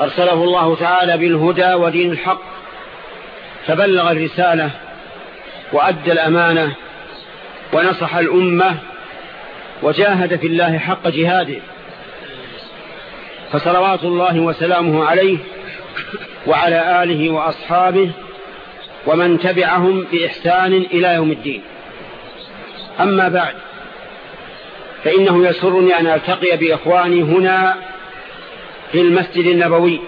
أرسله الله تعالى بالهدى ودين الحق فبلغ الرسالة وأدى الأمانة ونصح الأمة وجاهد في الله حق جهاده. فصلوات الله وسلامه عليه وعلى آله وأصحابه ومن تبعهم بإحسان إلى يوم الدين. أما بعد فإنه يسرني أن ألتقي بإخواني هنا في المسجد النبوي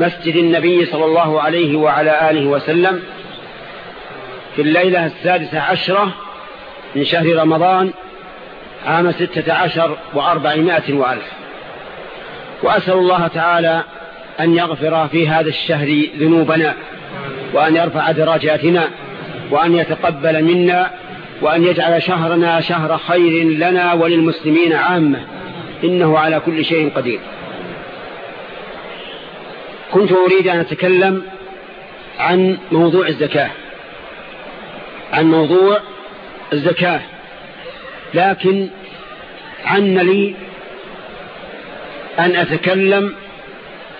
مسجد النبي صلى الله عليه وعلى آله وسلم في الليلة السادسة عشرة من شهر رمضان عام ستة عشر وأربعمائة وألف. وأسأل الله تعالى أن يغفر في هذا الشهر ذنوبنا وأن يرفع درجاتنا وأن يتقبل منا وأن يجعل شهرنا شهر خير لنا وللمسلمين عامة. إنه على كل شيء قدير. كنت أريد أن أتكلم عن موضوع الزكاة. عن موضوع الزكاة. لكن عن لي أن أتكلم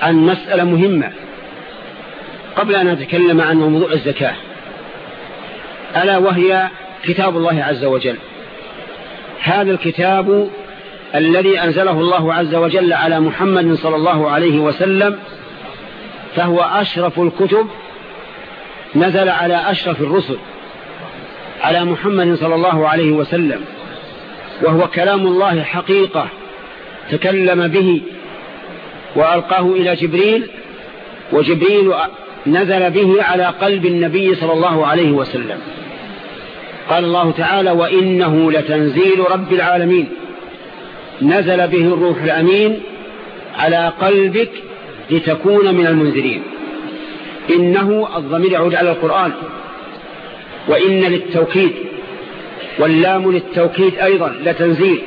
عن مسألة مهمة. قبل أن أتكلم عن موضوع الزكاة ألا وهي كتاب الله عز وجل. هذا الكتاب الذي أنزله الله عز وجل على محمد صلى الله عليه وسلم فهو أشرف الكتب نزل على أشرف الرسل على محمد صلى الله عليه وسلم وهو كلام الله حقيقة تكلم به وألقاه إلى جبريل وجبريل نزل به على قلب النبي صلى الله عليه وسلم. قال الله تعالى وإنه لتنزيل رب العالمين. نزل به الروح الأمين على قلبك لتكون من المنذرين. إنه الضمير يعود على القرآن. وإن للتوكيد واللام للتوكيد أيضا لتنزيل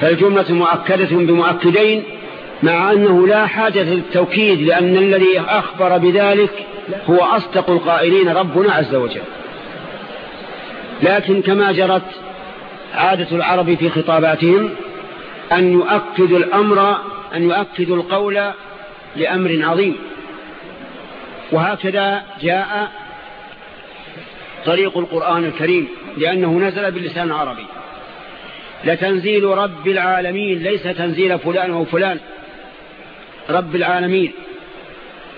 فالجملة مؤكدة بمؤكدين مع أنه لا حاجة للتوكيد لأن الذي أخبر بذلك هو أصدق القائلين ربنا عز وجل. لكن كما جرت عادة العرب في خطاباتهم أن يؤكدوا الأمر أن يؤكدوا القول لأمر عظيم. وهكذا جاء طريق القرآن الكريم لأنه نزل باللسان العربي. لتنزيل رب العالمين ليس تنزيل فلان أو فلان. رب العالمين.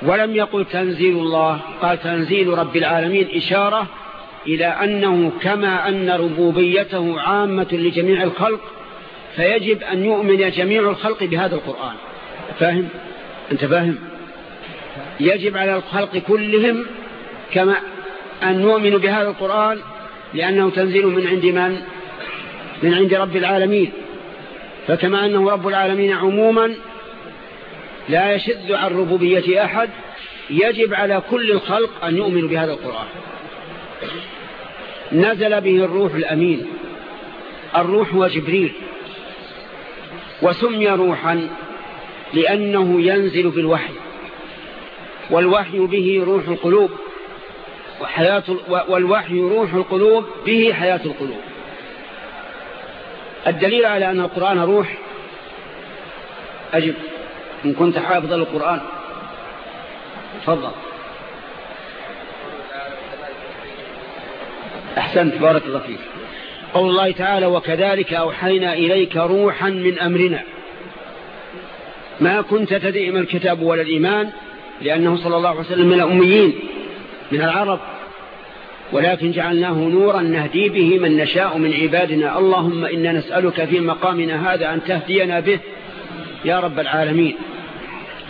ولم يقل تنزيل الله قال تنزيل رب العالمين إشارة إلى أنه كما أن ربوبيته عامة لجميع الخلق فيجب أن يؤمن جميع الخلق بهذا القرآن. فاهم؟ أنت فاهم؟ يجب على الخلق كلهم كما أن نؤمن بهذا القرآن لأنه تنزيل من عند من؟ من عند رب العالمين فكما أنه رب العالمين عموما لا يشذ عن ربوبية أحد يجب على كل الخلق أن يؤمنوا بهذا القرآن نزل به الروح الأمين الروح هو جبريل وسمي روحا لأنه ينزل بالوحي والوحي به روح القلوب. وحياة والوحي روح القلوب به حياة القلوب. الدليل على أن القرآن روح أجب. إن كنت حافظ القرآن. تفضل. أحسنت. بارك الله فيك. قول الله تعالى وكذلك أوحينا إليك روحا من أمرنا. ما كنت تدعي من الكتاب ولا الإيمان لأنه صلى الله عليه وسلم من الأميين من العرب. ولكن جعلناه نورا نهدي به من نشاء من عبادنا. اللهم إنا نسألك في مقامنا هذا أن تهدينا به يا رب العالمين.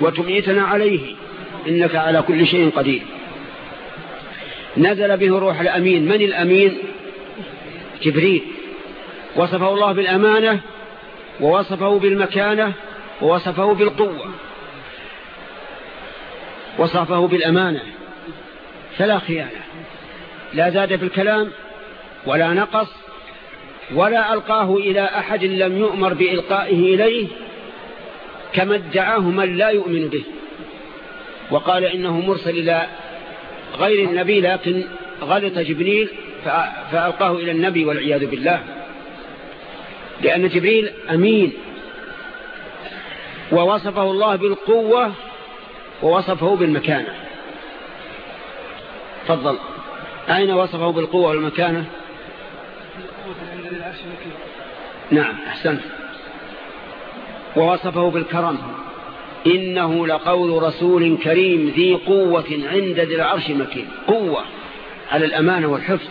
وتميتنا عليه إنك على كل شيء قدير. نزل به الروح الأمين. من الأمين؟ جبريل. وصفه الله بالأمانة ووصفه بالمكانة ووصفه بالقوة. وصفه بالأمانة. فلا خيانة. لا زاد في الكلام ولا نقص ولا ألقاه إلى أحد لم يؤمر بإلقائه إليه كما ادعاه من لا يؤمن به. وقال إنه مرسل إلى غير النبي لكن غلط جبريل فألقاه إلى النبي والعياذ بالله. لأن جبريل أمين. ووصفه الله بالقوة ووصفه بالمكانة. تفضل. أين وصفه بالقوة والمكانة؟ نعم أحسنت. ووصفه بالكرم. إنه لقول رسول كريم ذي قوة عند ذي العرش مكين. قوة على الأمانة والحفظ.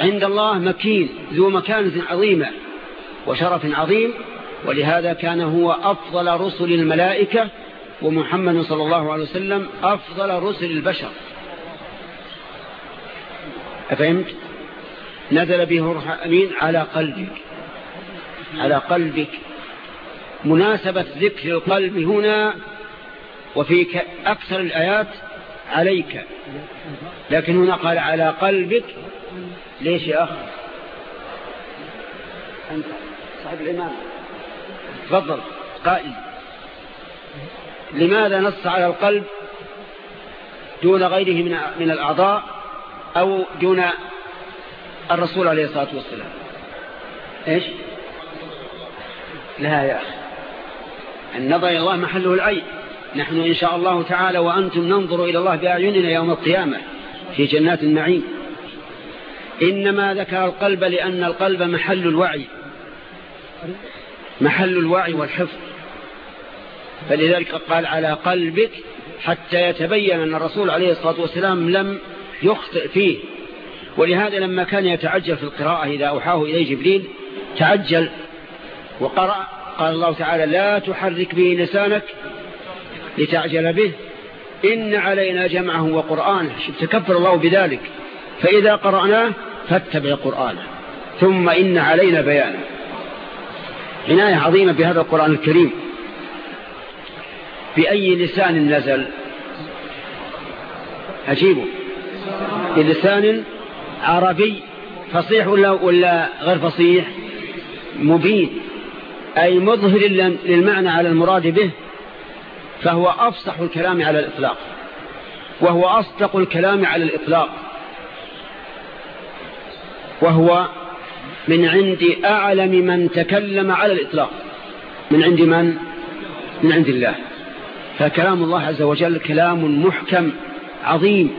عند الله مكين ذو مكانة عظيمة وشرف عظيم. ولهذا كان هو أفضل رسل الملائكة ومحمد صلى الله عليه وسلم أفضل رسل البشر. أفهمت؟ نزل به روح أمين على قلبك. على قلبك. مناسبة ذكر القلب هنا وفي أكثر الآيات عليك. لكن هنا قال على قلبك. ليش يا أخي؟ أنت صاحب الإمام. تفضل. قائل. لماذا نص على القلب دون غيره من من الأعضاء أو دون الرسول عليه الصلاة والسلام؟ إيش؟ لا يا أخي. النظر إلى الله محله العين. نحن إن شاء الله تعالى وأنتم ننظر إلى الله بأعيننا يوم القيامة في جنات النعيم. إنما ذكر القلب لأن القلب محل الوعي. محل الوعي والحفظ. فلذلك قال على قلبك حتى يتبين أن الرسول عليه الصلاة والسلام لم يخطئ فيه. ولهذا لما كان يتعجل في القراءة إذا أوحاه إليه جبريل تعجل وقرأ قال الله تعالى لا تحرك به لسانك لتعجل به إن علينا جمعه وقرآنه. تكفر الله بذلك. فإذا قرأناه فاتبع قرآنه. ثم إن علينا بيانه. عناية عظيمة بهذا القرآن الكريم. بأي لسان نزل؟ أجيبه. بلسان عربي فصيح ولا, ولا غير فصيح؟ مبين. أي مظهر للمعنى على المراد به فهو أفصح الكلام على الإطلاق. وهو أصدق الكلام على الإطلاق. وهو من عند أعلم من تكلم على الإطلاق. من عند من؟ من عند الله. فكلام الله عز وجل كلام محكم عظيم.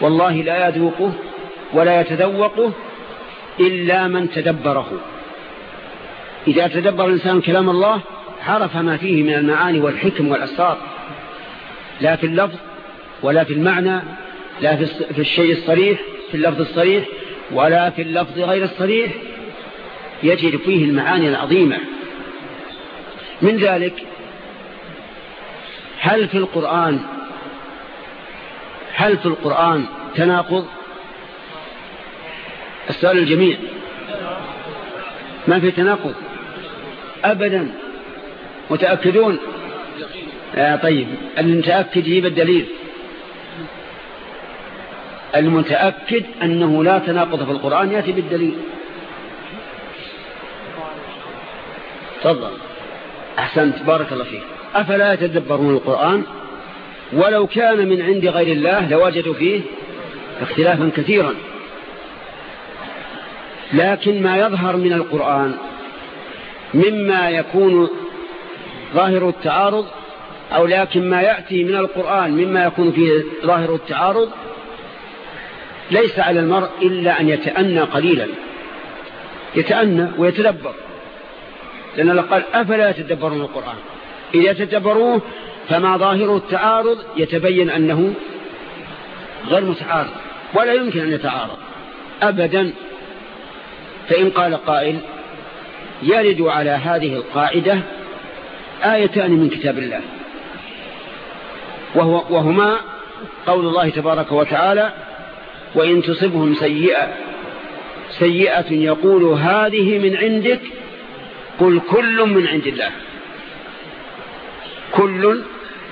والله لا يذوقه ولا يتذوقه إلا من تدبره. إذا تدبر الإنسان كلام الله عرف ما فيه من المعاني والحكم والأسرار. لا في اللفظ ولا في المعنى لا في الشيء الصريح في اللفظ الصريح في اللفظ غير الصريح يجد فيه المعاني العظيمة. من ذلك هل في القرآن هل في القرآن تناقض؟ السؤال الجميع. ما في تناقض؟ أبدا. متأكدون؟ آه طيب. المتأكد يجيب الدليل. المتأكد أنه لا تناقض في القرآن يأتي بالدليل. تفضل. أحسنت بارك الله فيك. أفلا يتدبرون القرآن؟ ولو كان من عند غير الله لوجدوا فيه اختلافا كثيرا. لكن ما يظهر من القرآن مما يكون ظاهر التعارض أو لكن ما يأتي من القرآن مما يكون فيه ظاهر التعارض ليس على المرء إلا أن يتأنى قليلا. يتأنى ويتدبر. لأن قال أفلا يتدبرون القرآن؟ إذا تدبروه فما ظاهر التعارض يتبين أنه غير متعارض ولا يمكن أن يتعارض أبدا. فإن قال قائل يرد على هذه القاعدة آيتان من كتاب الله وهو وهما قول الله تبارك وتعالى وإن تصبهم سيئة سيئة يقول هذه من عندك قل كل من عند الله. كل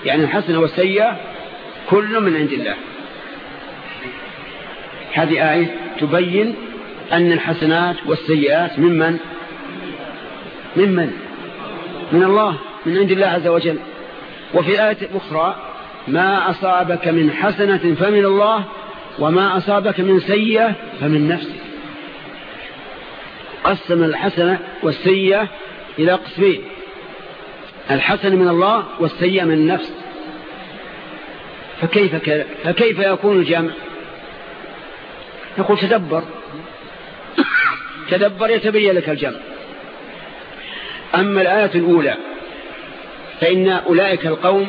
يعني الحسنة والسيئة كل من عند الله. هذه آية تبين أن الحسنات والسيئات ممن؟ ممن؟ من الله من عند الله عز وجل. وفي آية أخرى ما أصابك من حسنة فمن الله وما أصابك من سيئة فمن نفسك. قسم الحسنة والسيئة إلى قسمين. الحسن من الله والسيئة من النفس فكيف, فكيف يكون الجمع؟ نقول تدبر. تدبر يتبين لك الجمع. أما الآية الأولى فإن أولئك القوم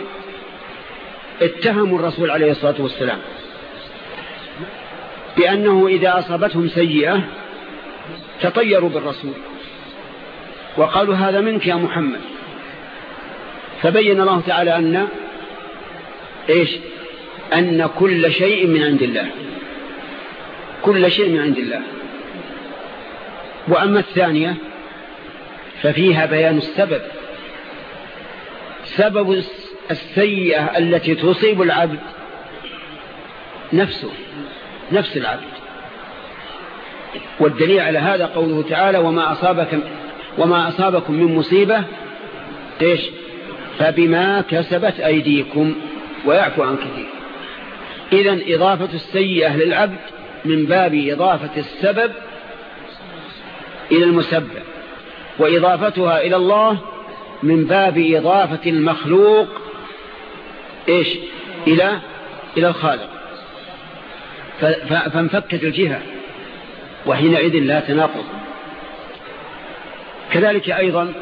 اتهموا الرسول عليه الصلاة والسلام. بأنه إذا أصابتهم سيئة تطيروا بالرسول. وقالوا هذا منك يا محمد. فبين الله تعالى أن إيش؟ أن كل شيء من عند الله. كل شيء من عند الله. وأما الثانية ففيها بيان السبب. سبب السيئة التي تصيب العبد نفسه. نفس العبد. والدليل على هذا قوله تعالى وما أصابك وما أصابكم من مصيبة إيش؟ فبما كسبت أيديكم ويعفو عن كثير. إذن إضافة السيئة للعبد من باب إضافة السبب إلى المسبب وإضافتها إلى الله من باب إضافة المخلوق إيش؟ إلى إلى الخالق. فانفكت الجهة وحينئذ لا تناقض. كذلك أيضا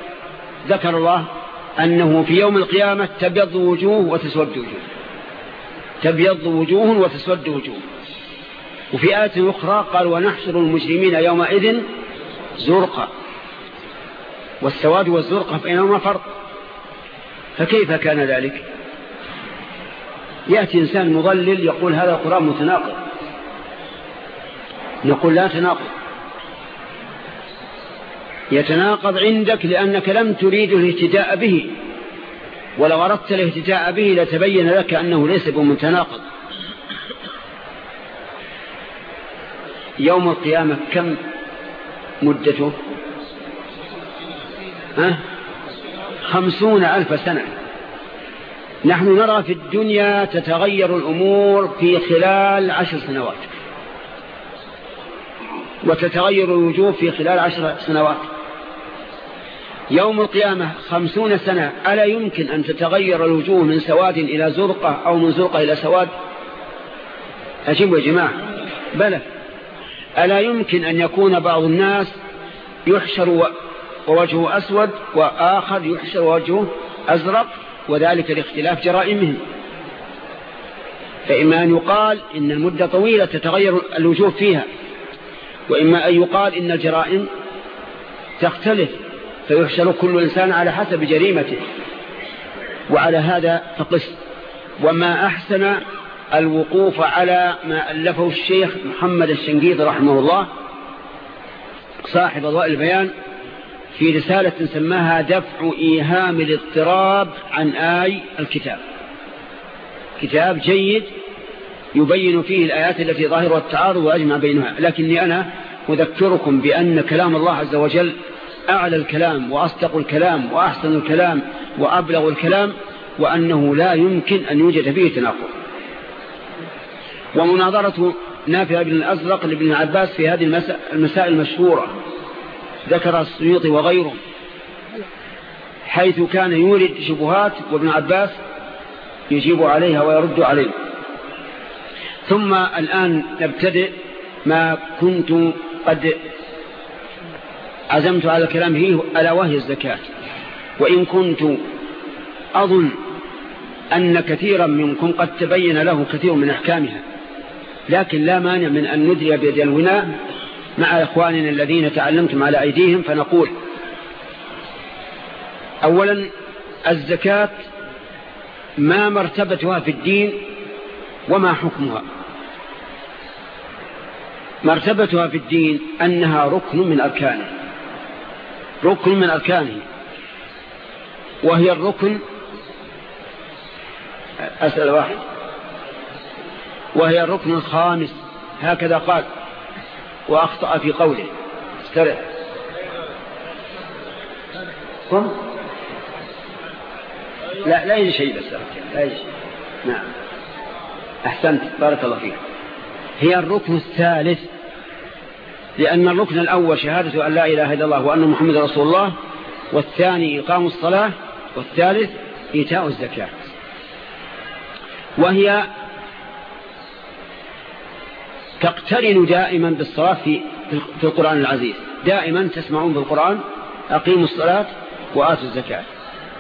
ذكر الله أنه في يوم القيامة تبيض وجوه وتسود وجوه تبيض وجوه وتسود وجوه. وفي آية أخرى قال ونحشر المجرمين يومئذ زرقا. والسواد والزرقة بينهما فرق. فكيف كان ذلك؟ يأتي إنسان مضلل يقول هذا القرآن متناقض. نقول لا تناقض. يتناقض عندك لأنك لم تريد الاهتداء به. ولو أردت الاهتداء به لتبين لك أنه ليس بمتناقض. يوم القيامة كم مدته؟ ها؟ خمسون ألف سنة. نحن نرى في الدنيا تتغير الأمور في خلال عشر سنوات. وتتغير الوجوه في خلال عشر سنوات. يوم القيامة خمسون سنة ألا يمكن أن تتغير الوجوه من سواد إلى زرقة أو من زرقة إلى سواد؟ أجيب يا جماعة. بلى. ألا يمكن أن يكون بعض الناس يحشر ووجهه أسود وآخر يحشر ووجهه أزرق وذلك لاختلاف جرائمهم. فإما أن يقال إن المدة طويلة تتغير الوجوه فيها. وإما أن يقال إن الجرائم تختلف فيحشر كل إنسان على حسب جريمته. وعلى هذا فقس. وما أحسن الوقوف على ما ألفه الشيخ محمد الشنقيط رحمه الله صاحب ضوء البيان في رسالة سماها دفع إيهام الاضطراب عن آي الكتاب. كتاب جيد يبين فيه الآيات التي ظاهرها التعارض وأجمع بينها. لكني أنا أذكركم بأن كلام الله عز وجل أعلى الكلام وأصدق الكلام وأحسن الكلام وأبلغ الكلام وأنه لا يمكن أن يوجد فيه تناقض. ومناظرة نافع بن الأزرق لابن عباس في هذه المسائل المشهورة. ذكر السيوطي وغيره. حيث كان يورد شبهات وابن عباس يجيب عليها ويرد عليه. ثم الآن نبتدئ ما كنت قد عزمت على الكلام. فيه ألا وهي الزكاة. وإن كنت أظن أن كثيرا منكم قد تبين له كثير من أحكامها لكن لا مانع من أن ندري بيد الوناء مع إخواننا الذين تعلمتم على أيديهم فنقول أولا الزكاة ما مرتبتها في الدين وما حكمها. مرتبتها في الدين أنها ركن من أركانه. ركن من أركانه. وهي الركن أسأل واحد. وهي الركن الخامس. هكذا قال. وأخطأ في قوله. استرع. قم. لا لا يجي شيء بس. لا يجي نعم. أحسنت. بارك الله فيك. هي الركن الثالث. لأن الركن الأول شهادة أن لا إله إلا الله وأن محمد رسول الله والثاني إقام الصلاة والثالث إيتاء الزكاة. وهي تقترن دائما بالصلاة في, في القرآن العزيز. دائما تسمعون بالقرآن أقيموا الصلاة وآتوا الزكاة.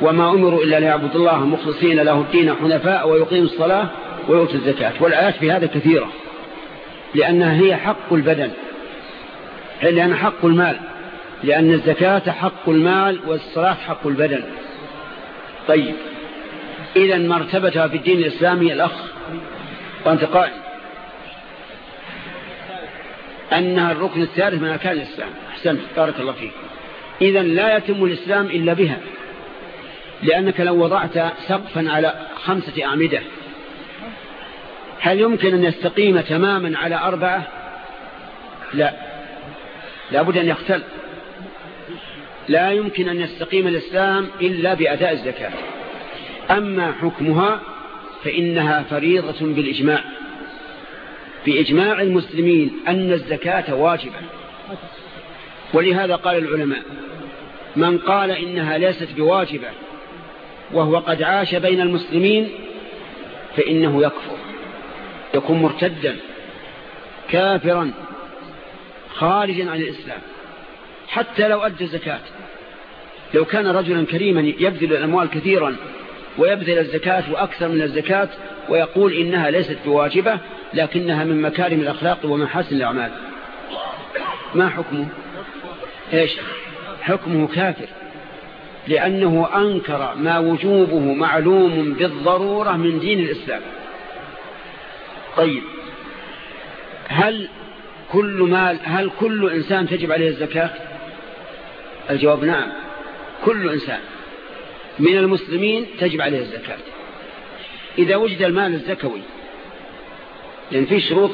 وما أمروا إلا ليعبدوا الله مخلصين له الدين حنفاء ويقيموا الصلاة ويؤتوا الزكاة. والآيات في هذا كثيرة. لأنها هي حق البدن. لأن حق المال. لأن الزكاة حق المال والصلاة حق البدن. طيب. إذا مرتبتها في الدين الإسلامي الأخ وأنت قائم أنها الركن الثالث من أركان الإسلام. أحسنت. بارك الله فيك. إذا لا يتم الإسلام إلا بها. لأنك لو وضعت سقفا على خمسة أعمدة هل يمكن أن يستقيم تماما على أربعة؟ لا. لابد أن يختل لا يمكن أن يستقيم الإسلام إلا بأداء الزكاة. أما حكمها فإنها فريضة بالإجماع. بإجماع المسلمين أن الزكاة واجبة. ولهذا قال العلماء من قال إنها ليست بواجبة وهو قد عاش بين المسلمين فإنه يكفر. يكون مرتدا كافرا خارجا عن الإسلام حتى لو أدى الزكاة. لو كان رجلا كريما يبذل الأموال كثيرا ويبذل الزكاة وأكثر من الزكاة ويقول إنها ليست بواجبة لكنها من مكارم الأخلاق ومحاسن الأعمال. ما حكمه؟ إيش؟ حكمه كافر لأنه أنكر ما وجوبه معلوم بالضرورة من دين الإسلام. طيب. هل كل مال هل كل إنسان تجب عليه الزكاة؟ الجواب نعم. كل إنسان من المسلمين تجب عليه الزكاة. إذا وجد المال الزكوي لأن في شروط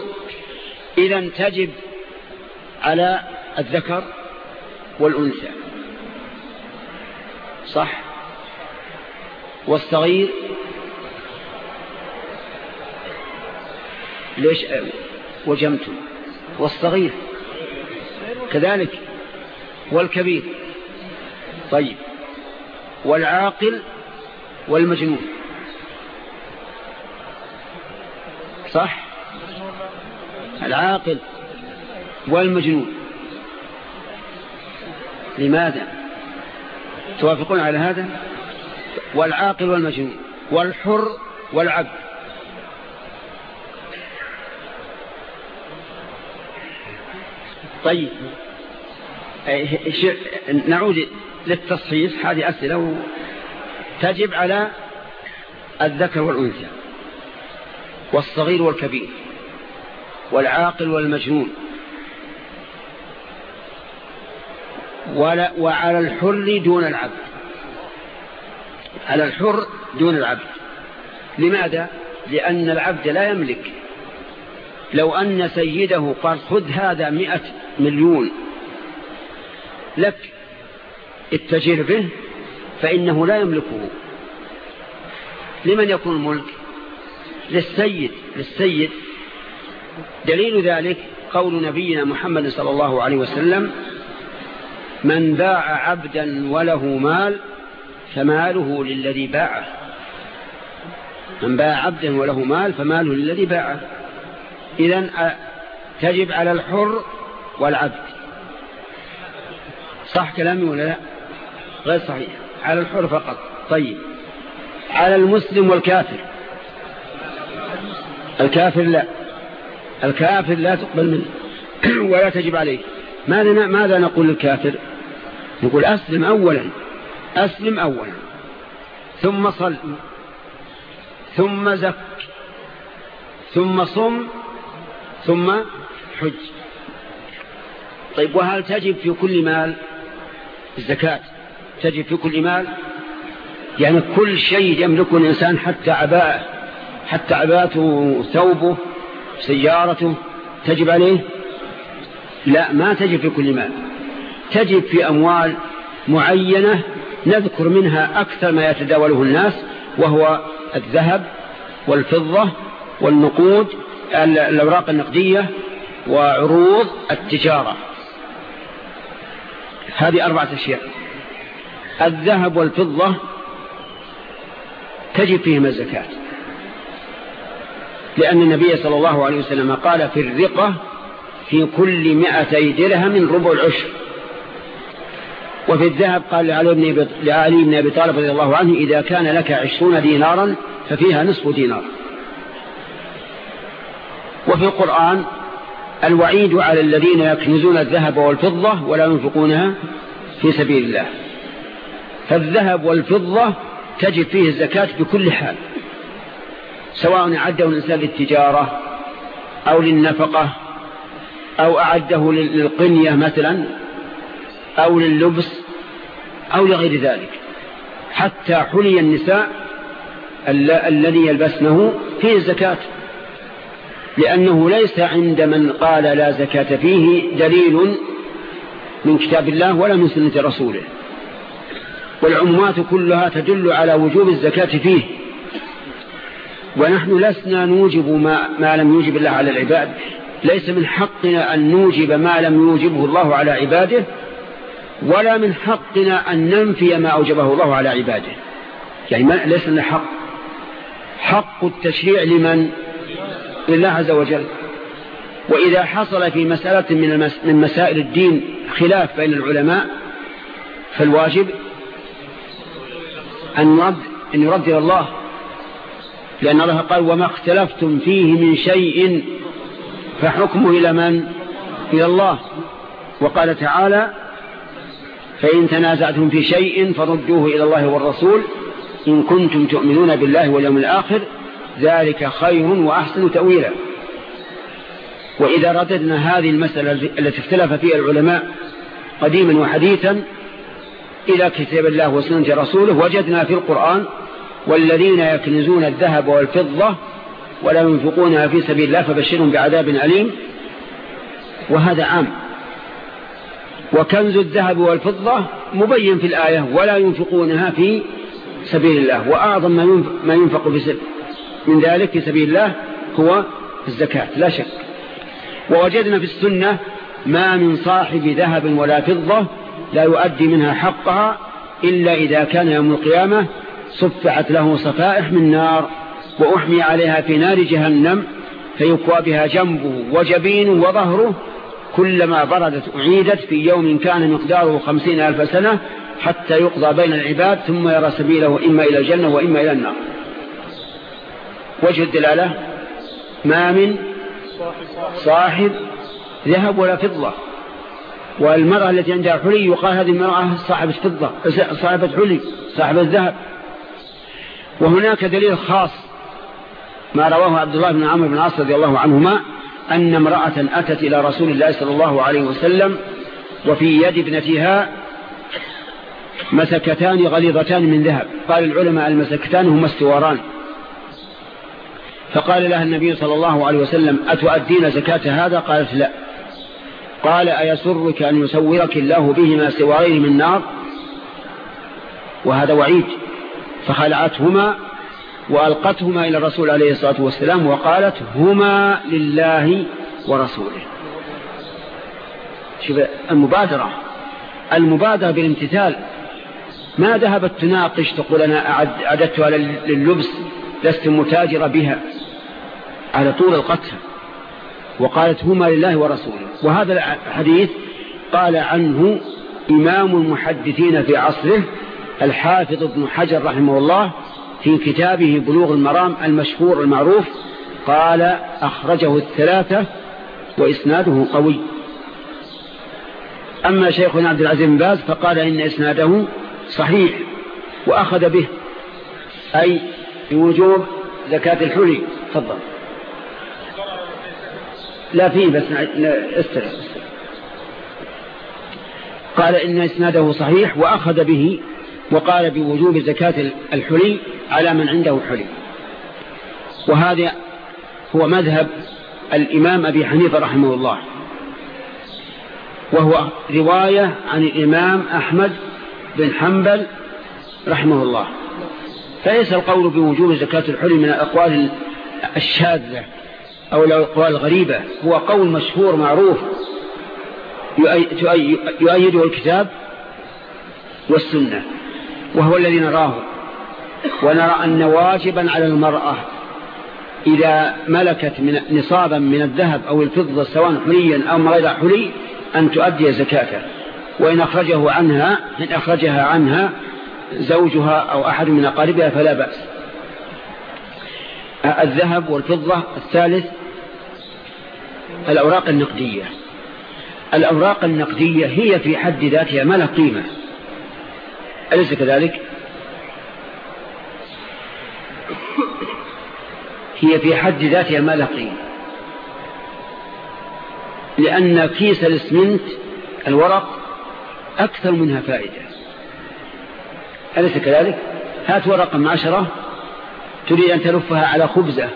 إذا تجب على الذكر والأنثى. صح؟ والصغير ليش وجمتم والصغير. كذلك والكبير. طيب. والعاقل والمجنون. صح؟ العاقل والمجنون. لماذا؟ توافقون على هذا؟ والعاقل والمجنون. والحر والعبد. طيب. نعود للتصحيح. هذه أسئلة تجب على الذكر والأنثى والصغير والكبير والعاقل والمجنون وعلى الحر دون العبد. على الحر دون العبد. لماذا؟ لأن العبد لا يملك. لو أن سيده قال خذ هذا مئة مليون. لك اتجر به فإنه لا يملكه. لمن يكون الملك للسيد. للسيد. دليل ذلك قول نبينا محمد صلى الله عليه وسلم من باع عبدا وله مال فماله للذي باعه. من باع عبدا وله مال فماله للذي باعه. إذن تجب على الحر والعبد. صح كلامي ولا لا؟ غير صحيح. على الحر فقط. طيب. على المسلم والكافر. الكافر لا. الكافر لا تقبل منه. ولا تجب عليه. ماذا ماذا نقول للكافر؟ نقول أسلم أولا. أسلم أولا. ثم صل. ثم زك. ثم صم. ثم حج. طيب وهل تجب في كل مال الزكاة؟ تجب في كل مال؟ يعني كل شيء يملكه الإنسان حتى عباءه حتى عباءته ثوبه سيارته تجب عليه؟ لا ما تجب في كل مال. تجب في أموال معينة نذكر منها أكثر ما يتداوله الناس وهو الذهب والفضة والنقود الأوراق النقدية وعروض التجارة. هذه أربعة أشياء. الذهب والفضة تجب فيهما الزكاة. لأن النبي صلى الله عليه وسلم قال في الرقة في كل مئتي درهم ربع العشر. وفي الذهب قال لعلي بن أبي طالب رضي الله عنه إذا كان لك عشرون دينارا ففيها نصف دينار. وفي القرآن الوعيد على الذين يكنزون الذهب والفضة ولا ينفقونها في سبيل الله. فالذهب والفضة تجب فيه الزكاة بكل حال سواء أعده الإنسان للتجارة أو للنفقة أو أعده للقنية مثلا أو لللبس أو لغير ذلك. حتى حلي النساء الذي يلبسنه فيه الزكاة لأنه ليس عند من قال لا زكاة فيه دليل من كتاب الله ولا من سنة رسوله. والعمومات كلها تدل على وجوب الزكاة فيه. ونحن لسنا نوجب ما, ما لم يوجب الله على العباد. ليس من حقنا أن نوجب ما لم يوجبه الله على عباده ولا من حقنا أن ننفي ما أوجبه الله على عباده. يعني ليس لنا حق. حق التشريع لمن لله عز وجل. وإذا حصل في مسألة من, من مسائل الدين خلاف بين العلماء فالواجب أن يرد, أن يرد إلى الله. لأن الله قال وما اختلفتم فيه من شيء فحكمه إلى من؟ إلى الله. وقال تعالى فإن تنازعتم في شيء فردوه إلى الله والرسول إن كنتم تؤمنون بالله واليوم الآخر ذلك خير وأحسن تأويلا. وإذا رددنا هذه المسألة التي اختلف فيها العلماء قديما وحديثا إلى كتاب الله وسنة رسوله وجدنا في القرآن والذين يكنزون الذهب والفضة ولا ينفقونها في سبيل الله فبشرهم بعذاب أليم. وهذا عام. وكنز الذهب والفضة مبين في الآية ولا ينفقونها في سبيل الله وأعظم ما ينفق من ذلك في سبيل الله هو الزكاة لا شك. ووجدنا في السنة ما من صاحب ذهب ولا فضة لا يؤدي منها حقها إلا إذا كان يوم القيامة صفعت له صفائح من نار وأحمي عليها في نار جهنم فيكوى بها جنبه وجبين وظهره كلما بردت أعيدت في يوم كان مقداره خمسين ألف سنة حتى يقضى بين العباد ثم يرى سبيله إما إلى الجنة وإما إلى النار. وجه الدلالة؟ ما من صاحب ذهب ولا فضة. والمرأة التي عندها حلي يقال هذه المرأة صاحبة فضة صاحبة حلي صاحبة ذهب. وهناك دليل خاص ما رواه عبد الله بن عمرو بن عاص رضي الله عنهما أن امرأة أتت إلى رسول الله صلى الله عليه وسلم وفي يد ابنتها مسكتان غليظتان من ذهب. قال العلماء المسكتان هما السواران. فقال لها النبي صلى الله عليه وسلم أتؤدين زكاة هذا؟ قالت لا. قال أيسرك أن يسورك الله بهما سوارين من نار؟ وهذا وعيد. فخلعتهما وألقتهما إلى الرسول عليه الصلاة والسلام وقالت هما لله ورسوله. شوف المبادرة. المبادرة بالامتثال. ما ذهبت تناقش تقول أنا أعددتها لللبس لست متاجرة بها. على طول القتل. وقالت هما لله ورسوله. وهذا الحديث قال عنه إمام المحدثين في عصره الحافظ ابن حجر رحمه الله في كتابه بلوغ المرام المشهور المعروف. قال أخرجه الثلاثة وإسناده قوي. أما شيخنا عبد العزيز بن باز فقال إن إسناده صحيح وأخذ به أي بوجوب زكاة الحلي. تفضل. لا فيه بس استرى قال إن إسناده صحيح وأخذ به وقال بوجوب زكاة الحلي على من عنده حلي. وهذا هو مذهب الإمام أبي حنيفة رحمه الله. وهو رواية عن الإمام أحمد بن حنبل رحمه الله. فليس القول بوجوب زكاة الحلي من الأقوال الشاذة. أو الأقوال الغريبة هو قول مشهور معروف. يؤيده الكتاب والسنة وهو الذي نراه. ونرى أن واجبا على المرأة إذا ملكت من نصابا من الذهب أو الفضة سواء حليا أو غير حلي أن تؤدي زكاته. وإن أخرجه عنها إن أخرجها عنها زوجها أو أحد من أقاربها فلا بأس. الذهب والفضة الثالث الأوراق النقدية. الأوراق النقدية هي في حد ذاتها ما لها قيمة. أليس كذلك؟ هي في حد ذاتها ما لها قيمة. لأن كيس الإسمنت الورق أكثر منها فائدة. أليس كذلك؟ هات ورقة عشرة تريد أن تلفها على خبزة.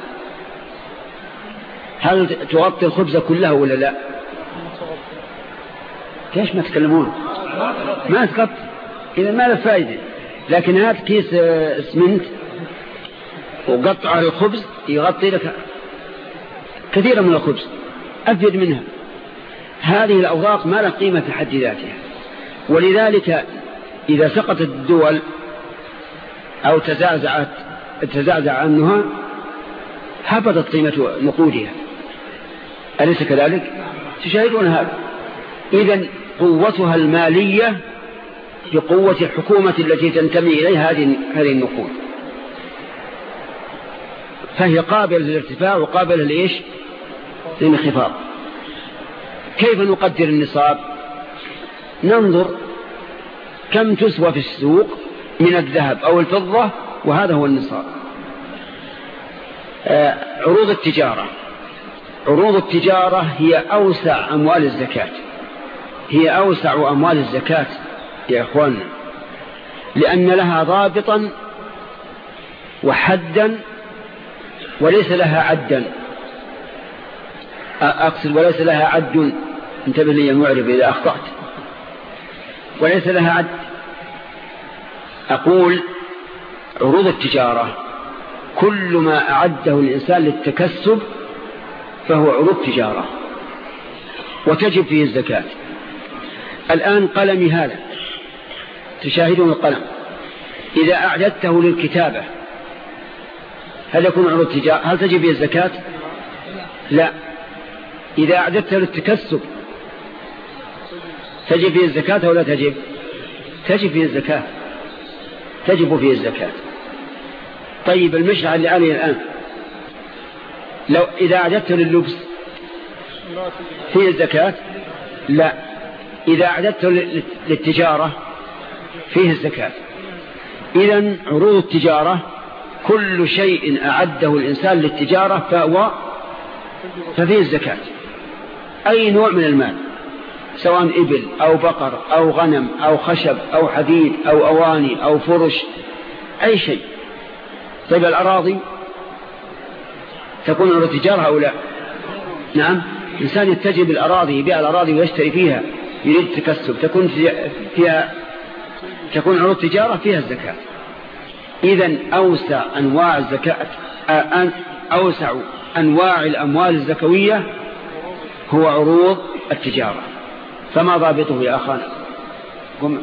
هل تغطي الخبزة كلها ولا لا؟ ليش ما تكلمون ما تغطي. إذا ما له فائدة لكن هات كيس اسمنت وقطع على الخبز يغطي لك كثيرا من الخبز. أفيد منها. هذه الأوراق ما لها قيمة في حد ذاتها. ولذلك إذا سقطت الدول أو تزعزعت تزعزع عنها هبطت قيمة نقودها أليس كذلك؟ تشاهدون هذا. إذا قوتها المالية بقوة الحكومة التي تنتمي إليها هذه النقود. فهي قابلة للارتفاع وقابلة لإيش؟ للانخفاض. كيف نقدر النصاب؟ ننظر كم تسوى في السوق من الذهب أو الفضة وهذا هو النصاب. آه، عروض التجارة. عروض التجارة هي أوسع أموال الزكاة. هي أوسع أموال الزكاة يا أخواننا. لأن لها ضابطا وحدا وليس لها عدا. أقصد وليس لها عد. انتبه لي المعرب إذا أخطأت. وليس لها عد. أقول عروض التجارة كل ما أعده الإنسان للتكسب فهو عروض تجارة. وتجب فيه الزكاة. الآن قلمي هذا. تشاهدون القلم. إذا أعددته للكتابة هل يكون عروض تجارة؟ هل تجب فيه الزكاة؟ لا. إذا أعددته للتكسب تجب فيه الزكاة أو لا تجب؟ تجب فيه الزكاة. تجب فيه الزكاة. طيب المشرع اللي عليه الآن. لو إذا أعددته لللبس. فيه الزكاة؟ لا. إذا أعددته للتجارة؟ فيه الزكاة. إذا عروض التجارة كل شيء أعده الإنسان للتجارة فهو ففيه الزكاة. أي نوع من المال؟ سواء إبل أو بقر أو غنم أو خشب أو حديد أو أواني أو فرش أي شيء. طيب الأراضي تكون عروض تجارة أو لا؟ نعم. إنسان يتجه بالأراضي يبيع الأراضي ويشتري فيها يريد تكسب. تكون فيها تكون عروض تجارة فيها الزكاة. إذا أوسع أنواع الزكاة أوسع أنواع الأموال الزكوية هو عروض التجارة. فما ضابطه يا أخانا؟ قم.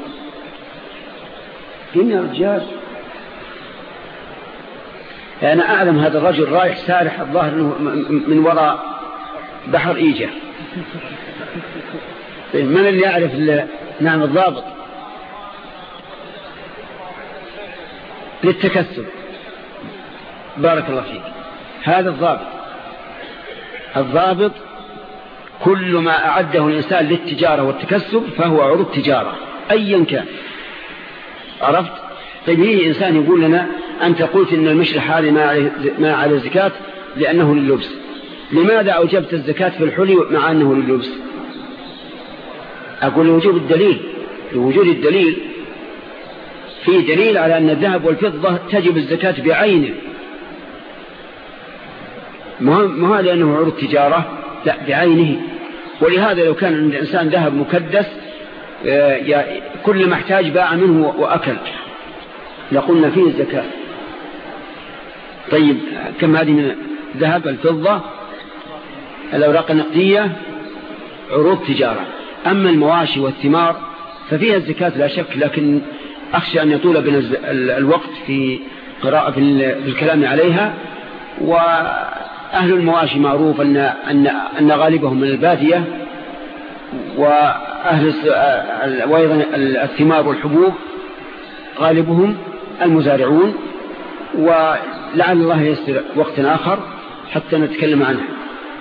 قم يا رجال أنا أعلم هذا الرجل رايح سارح الظاهر من وراء بحر إيجا. طيب من اللي يعرف نعم الضابط؟ للتكسب. بارك الله فيك. هذا الضابط. الضابط كل ما أعده الإنسان للتجارة والتكسب فهو عروض تجارة أيا كان. عرفت؟ طيب هي إنسان يقول لنا أنت قلت إن المشرح هذه ما على الزكاة لأنه لللبس. لماذا أوجبت الزكاة في الحلي مع أنه لللبس؟ أقول لوجود الدليل. لوجود الدليل فيه دليل على أن الذهب والفضة تجب الزكاة بعينه. ما لأنه عروض تجارة؟ لا بعينه. ولهذا لو كان عند الإنسان ذهب مكدس آه، كل ما احتاج باع منه وأكل. لقلنا فيه الزكاة. طيب كم هذه من ذهب الفضة الأوراق النقدية عروض تجارة. أما المواشي والثمار ففيها الزكاة لا شك لكن أخشى أن يطول بنا الوقت في قراءة في الكلام عليها. وأهل المواشي معروف أن, أن, أن غالبهم من البادية وأهل وأيضا الثمار والحبوب غالبهم المزارعون. ولعل الله يسر وقت آخر حتى نتكلم عنه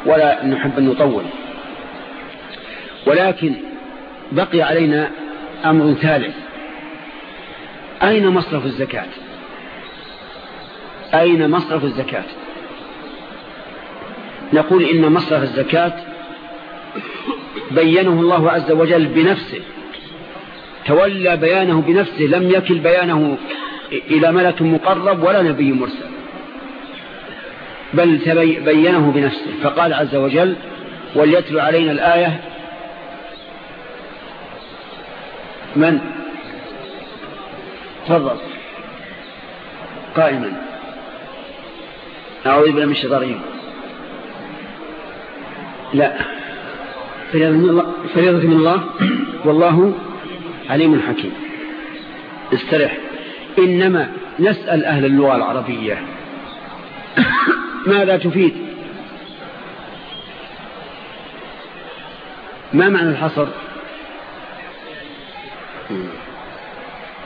ولا نحب أن نطول. ولكن بقي علينا أمر ثالث. أين مصرف الزكاة؟ أين مصرف الزكاة؟ نقول إن مصرف الزكاة بينه الله عز وجل بنفسه. تولى بيانه بنفسه لم يكل بيانه إلى ملك مقرب ولا نبي مرسل. بل بينه بنفسه. فقال عز وجل وليتلو علينا الآية. من؟ تفضل. قائما. أعوذ بالله من الشيطان لا. فريضة من الله والله عليم حكيم. استرح إنما نسأل أهل اللغة العربية. ماذا تفيد؟ ما معنى الحصر؟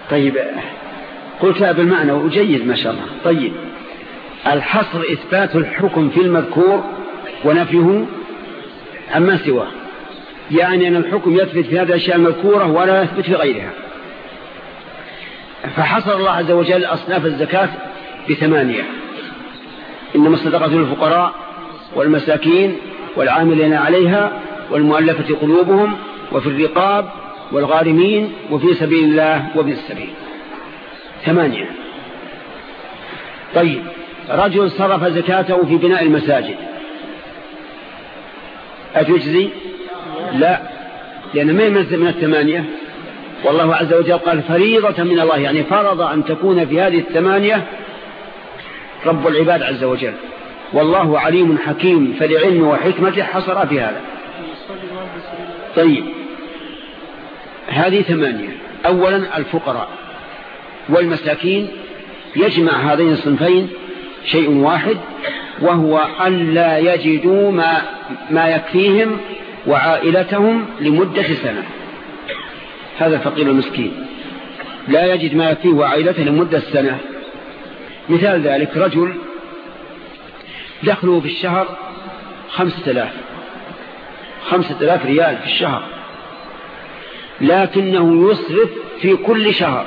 طيب قلتها بالمعنى وجيد ما شاء الله. طيب الحصر إثبات الحكم في المذكور ونفيه؟ عما سواه؟ يعني أن الحكم يثبت في هذه الأشياء المذكورة ولا يثبت في غيرها. فحصر الله عز وجل أصناف الزكاة بثمانية. إنما الصدقة للفقراء والمساكين والعاملين عليها والمؤلفة قلوبهم وفي الرقاب والغارمين وفي سبيل الله وفي السبيل ثمانية. طيب رجل صرف زكاته في بناء المساجد. أتجزي؟ لا لأن ما يمنزل من الثمانية؟ والله عز وجل قال فريضة من الله يعني فرض أن تكون في هذه الثمانية رب العباد عز وجل. والله عليم حكيم فلعلم وحكمته حصر في هذا. طيب. هذه ثمانية. أولا الفقراء والمساكين. يجمع هذين الصنفين شيء واحد وهو أن لا يجدوا ما, ما يكفيهم وعائلتهم لمدة سنة. هذا الفقير المسكين. لا يجد ما يكفيه وعائلته لمدة سنة. مثال ذلك رجل دخله في الشهر خمسة آلاف خمسة آلاف ريال في الشهر لكنه يصرف في كل شهر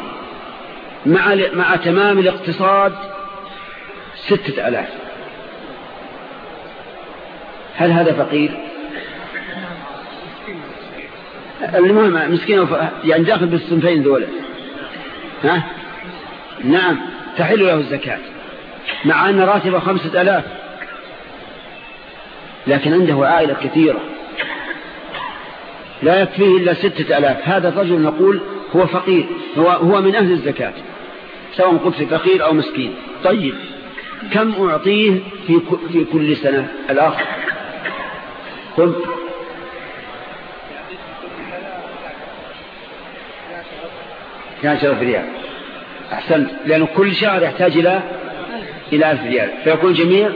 مع, مع تمام الاقتصاد ستة ألاف. هل هذا فقير؟ المهم مسكين يعني داخل بالصنفين ذولا. ها؟ نعم. تحل له الزكاة مع أن راتبه خمسة ألاف. لكن عنده عائلة كثيرة. لا يكفيه إلا ستة ألاف. هذا الرجل نقول هو فقير هو, هو من أهل الزكاة سواء قلت فقير أو مسكين. طيب كم أعطيه في, في كل سنة؟ الآخر قل. كان شرف ريال. أحسنت. لأنه كل شهر يحتاج إلى إلى ألف ريال. فيكون جميع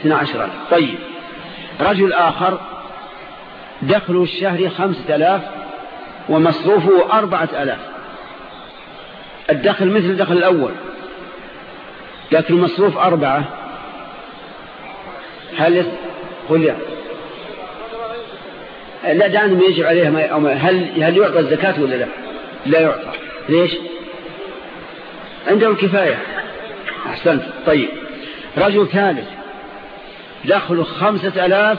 12 طيب. رجل آخر دخله الشهري خمسة ألاف ومصروفه أربعة ألاف. الدخل مثل الدخل الأول. لكن المصروف أربعة. هل قل يا. لا دعنا ما يجب عليها ما هل هل يعطى الزكاة ولا لا؟ لا يعطى. ليش؟ عنده الكفاية. أحسنت. طيب. رجل ثالث. دخله خمسة ألاف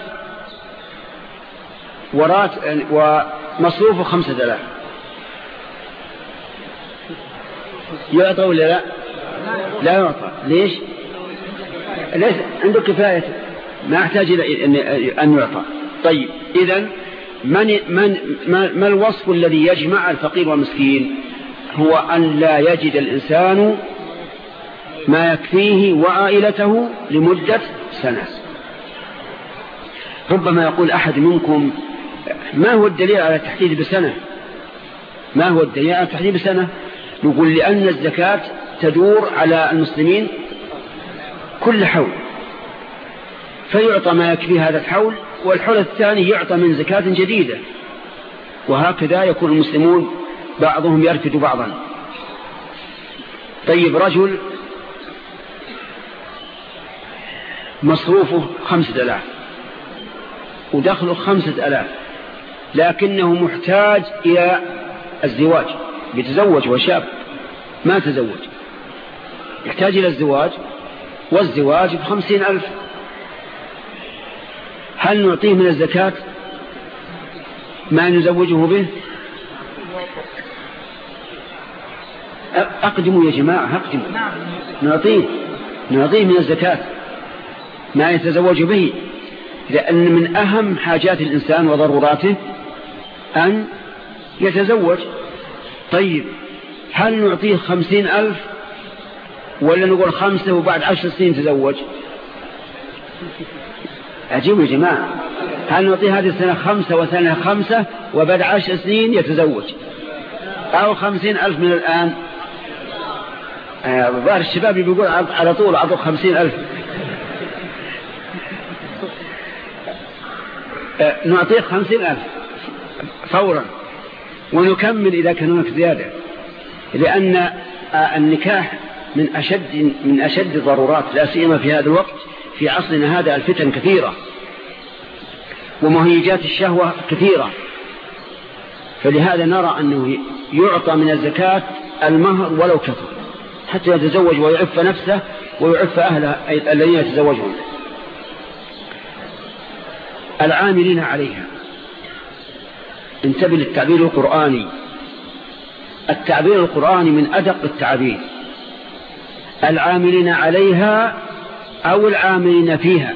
ورات ومصروفه خمسة آلاف. يعطى ولا لا؟ لا يعطى. ليش؟ ليس. عنده كفاية. ما أحتاج إلى أن يعطى. طيب. إذا من, من ما الوصف الذي يجمع الفقير والمسكين؟ هو أن لا يجد الإنسان ما يكفيه وعائلته لمدة سنة. ربما يقول أحد منكم ما هو الدليل على التحديد بسنة؟ ما هو الدليل على التحديد بسنة؟ نقول لأن الزكاة تدور على المسلمين كل حول. فيعطى ما يكفي هذا الحول والحول الثاني يعطى من زكاة جديدة. وهكذا يكون المسلمون بعضهم يرفد بعضا. طيب رجل مصروفه خمسة ألاف ودخله خمسة ألاف لكنه محتاج إلى الزواج. بيتزوج وشاب ما تزوج. يحتاج إلى الزواج والزواج بخمسين ألف. هل نعطيه من الزكاة؟ ما نزوجه به؟ أقدموا يا جماعة أقدموا نعطيه نعطيه من الزكاة. ما يتزوج به. لأن من أهم حاجات الإنسان وضروراته أن يتزوج. طيب هل نعطيه خمسين ألف ولا نقول خمسة وبعد عشر سنين تزوج؟ عجيب يا جماعة. هل نعطيه هذه السنة خمسة وسنة خمسة وبعد عشر سنين يتزوج؟ أو خمسين ألف من الآن. ظاهر آه الشباب بيقول على طول أعطوا خمسين ألف. آه نعطيه خمسين ألف فورا ونكمل إذا كان هناك زيادة لأن آه النكاح من أشد من أشد الضرورات لا سيما في هذا الوقت في عصرنا هذا الفتن كثيرة ومهيجات الشهوة كثيرة. فلهذا نرى أنه يعطى من الزكاة المهر ولو كثر. حتى يتزوج ويعف نفسه ويعف أهله الذين يتزوجون. العاملين عليها. انتبه للتعبير القرآني. التعبير القرآني من أدق التعبير. العاملين عليها أو العاملين فيها.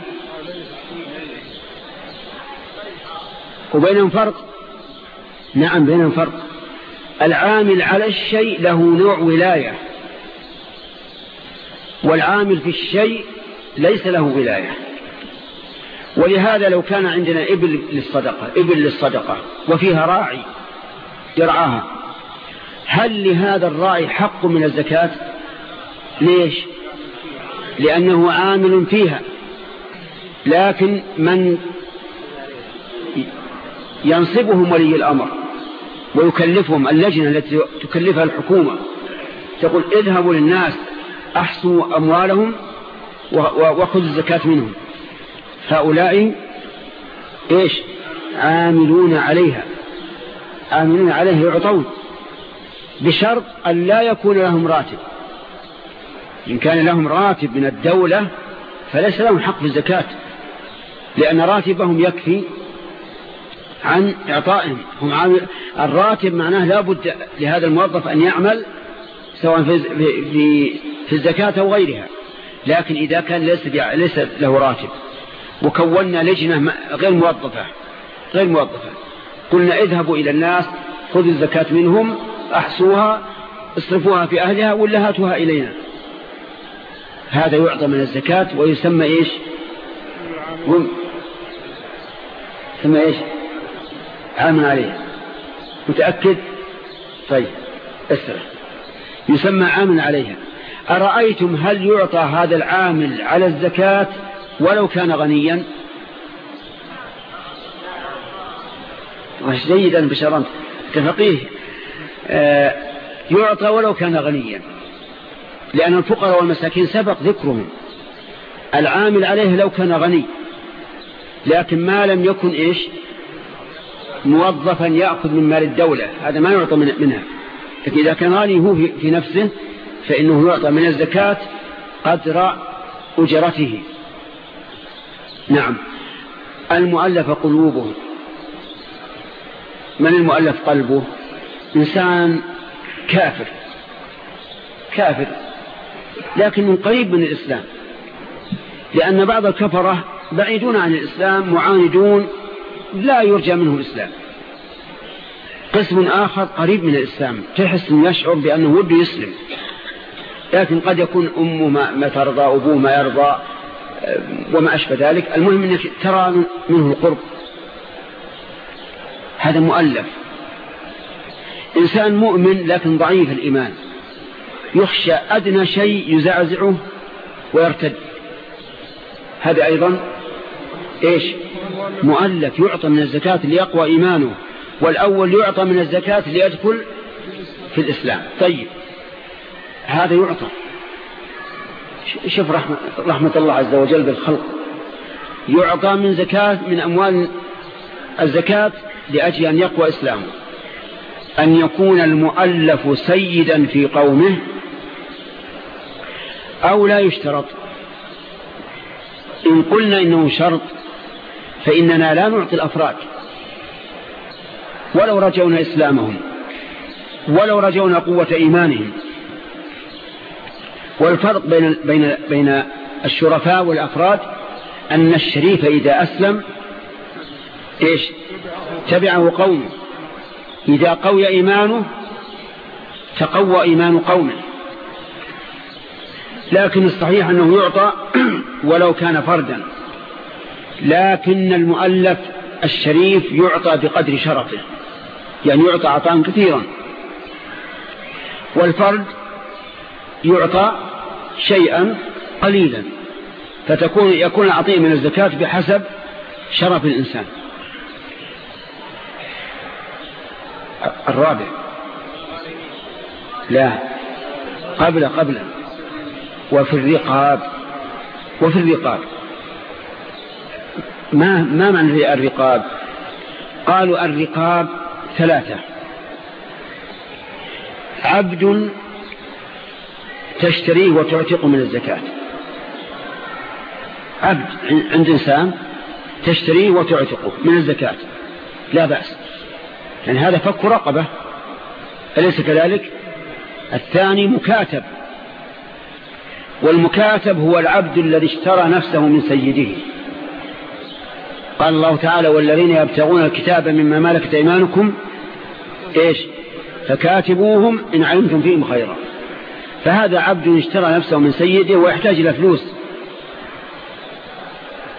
وبينهم فرق؟ نعم بينهم فرق. العامل على الشيء له نوع ولاية. والعامل في الشيء ليس له ولاية. ولهذا لو كان عندنا إبل للصدقة إبل للصدقة وفيها راعي يرعاها هل لهذا الراعي حق من الزكاة؟ ليش؟ لأنه عامل فيها. لكن من ينصبهم ولي الأمر ويكلفهم اللجنة التي تكلفها الحكومة تقول اذهبوا للناس أحصوا أموالهم وخذوا الزكاة منهم. هؤلاء إيش؟ عاملون عليها. عاملون عليها يعطون. بشرط أن لا يكون لهم راتب. إن كان لهم راتب من الدولة فليس لهم حق في الزكاة لأن راتبهم يكفي عن إعطائهم. هم عامل الراتب معناه لابد لهذا الموظف أن يعمل سواء في, في, في الزكاة أو غيرها. لكن إذا كان ليس, ليس له راتب وكونا لجنة غير موظفة غير موظفة قلنا اذهبوا إلى الناس خذوا الزكاة منهم أحصوها اصرفوها في أهلها ولا هاتوها إلينا. هذا يعطى من الزكاة ويسمى إيش؟ يسمى إيش؟ عام عليه. متأكد؟ طيب اسرع. يسمى عام عليها. أرأيتم هل يعطى هذا العامل على الزكاة ولو كان غنيا؟ جيدا بشرنت كفقيه آه يعطى ولو كان غنيا. لأن الفقراء والمساكين سبق ذكرهم. العامل عليه لو كان غني. لكن ما لم يكن إيش؟ موظفا يأخذ من مال الدولة. هذا ما يعطى من منها. لكن إذا كان غني هو في نفسه فإنه يعطى من الزكاة قدر أجرته. نعم. المؤلف قلوبه من المؤلف قلبه؟ إنسان كافر. كافر. لكن من قريب من الإسلام. لأن بعض الكفرة بعيدون عن الإسلام معاندون لا يرجى منه الإسلام. قسم آخر قريب من الإسلام تحس أن يشعر بأنه وده يسلم لكن قد يكون أمه ما, ما ترضى أبوه ما يرضى وما أشبه ذلك. المهم أنك ترى منه القرب. هذا مؤلف. إنسان مؤمن لكن ضعيف الإيمان. يخشى أدنى شيء يزعزعه ويرتد. هذا أيضا إيش؟ مؤلف. يعطى من الزكاة ليقوى إيمانه. والأول يعطى من الزكاة ليدخل في الإسلام. طيب هذا يعطى. شوف رحمة, رحمة الله عز وجل بالخلق. يعطى من زكاة من أموال الزكاة لأجل أن يقوى إسلامه. أن يكون المؤلف سيدا في قومه أو لا يشترط. إن قلنا إنه شرط فإننا لا نعطي الأفراد ولو رجونا إسلامهم ولو رجونا قوة إيمانهم. والفرق بين, بين, بين الشرفاء والأفراد أن الشريف إذا أسلم إيش؟ تبعه قومه إذا قوي إيمانه تقوى إيمان قومه. لكن الصحيح أنه يعطى ولو كان فردا. لكن المؤلف الشريف يعطى بقدر شرفه. يعني يعطى عطاء كثيرا. والفرد يعطى شيئا قليلا فتكون يكون العطية من الزكاة بحسب شرف الإنسان. الرابع. لا قبل قبل. وفي الرقاب وفي الرقاب. ما ما معنى الرقاب؟ قالوا الرقاب ثلاثة. عبد تشتريه وتعتق من الزكاة. عبد عند إنسان تشتريه وتعتقه من الزكاة. لا بأس. يعني هذا فك رقبة. أليس كذلك؟ الثاني مكاتب. والمكاتب هو العبد الذي اشترى نفسه من سيده. قال الله تعالى والذين يبتغون الكتاب مما ملكت أيمانكم إيش؟ فكاتبوهم إن علمتم فيهم خيرا. فهذا عبد اشترى نفسه من سيده ويحتاج إلى فلوس.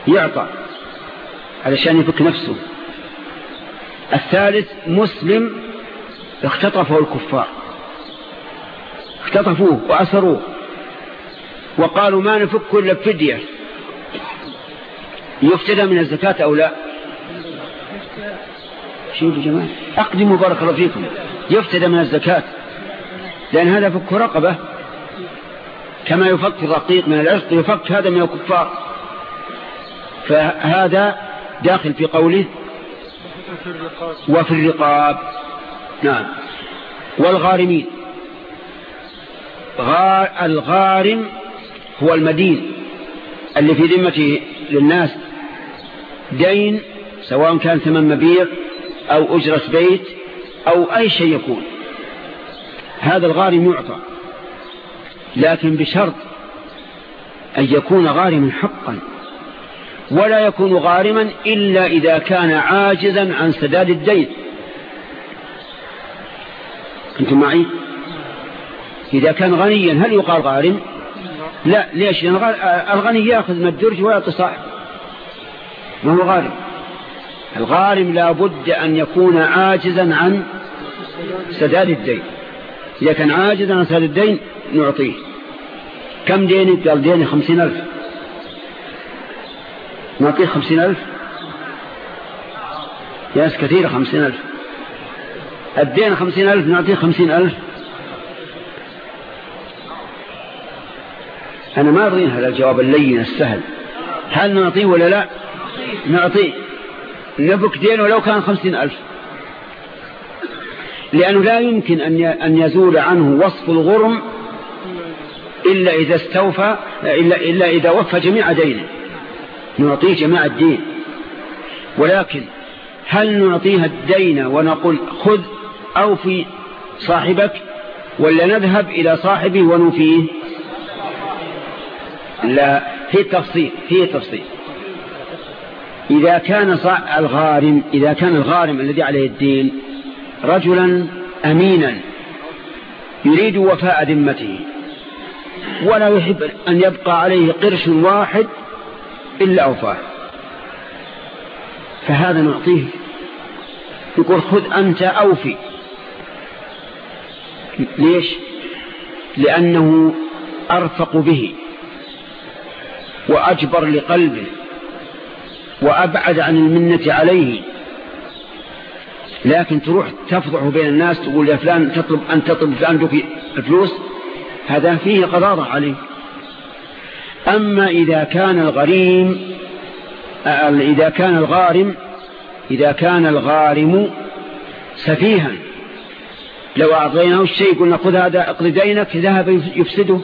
يعطى علشان يفك نفسه. الثالث مسلم اختطفه الكفار. اختطفوه وأسروه. وقالوا ما نفك إلا بفدية يفتدى من الزكاة أو لا؟ شوفوا جماعة أقدموا بارك الله فيكم. يفتدى من الزكاة. لأن هذا فك رقبة. كما يفك الرقيق من العشق يفك هذا من الكفار. فهذا داخل في قوله وفي الرقاب. نعم. والغارمين. الغارم هو المدين اللي في ذمته للناس دين سواء كان ثمن مبيع أو أجرة بيت أو أي شيء يكون. هذا الغارم يعطى لكن بشرط أن يكون غارما حقا ولا يكون غارما إلا إذا كان عاجزا عن سداد الدين. أنتم معي؟ إذا كان غنيا هل يقال غارم؟ لا ليش؟ الغني يأخذ من الدرج ويعطي صاحب ما هو غارم الغارم لا بد أن يكون عاجزا عن سداد الدين. إذا كان عاجزا عن سداد الدين نعطيه. كم ديني قال ديني خمسين ألف. نعطيه خمسين ألف؟ ناس كثيرة خمسين ألف. الدين خمسين ألف نعطيه خمسين ألف. أنا ما أرضين هذا الجواب اللين السهل. هل نعطيه ولا لا؟ نعطيه نبك دين ولو كان خمسين ألف. لأنه لا يمكن أن يزول عنه وصف الغرم إلا إذا استوفى إلا, إلا إذا وفى جميع دينه. نعطيه جميع الدين. ولكن هل نعطيها الدين ونقول خذ أو في صاحبك ولا نذهب إلى صاحبه ونوفيه؟ لا في تفصيل في تفصيل. إذا كان الغارم إذا كان الغارم الذي عليه الدين رجلا أمينا يريد وفاء ذمته ولا يحب أن يبقى عليه قرش واحد إلا أوفاه. فهذا نعطيه يقول خذ أنت أوفي ليش؟ لأنه أرفق به وأجبر لقلبه. وأبعد عن المنة عليه. لكن تروح تفضحه بين الناس تقول يا فلان تطلب أن تطلب فلان فلوس هذا فيه قرارة عليه. أما إذا كان الغريم إذا كان الغارم إذا كان الغارم سفيها. لو أعطيناه الشيء قلنا خذ هذا اقضي دينك ذهب يفسده.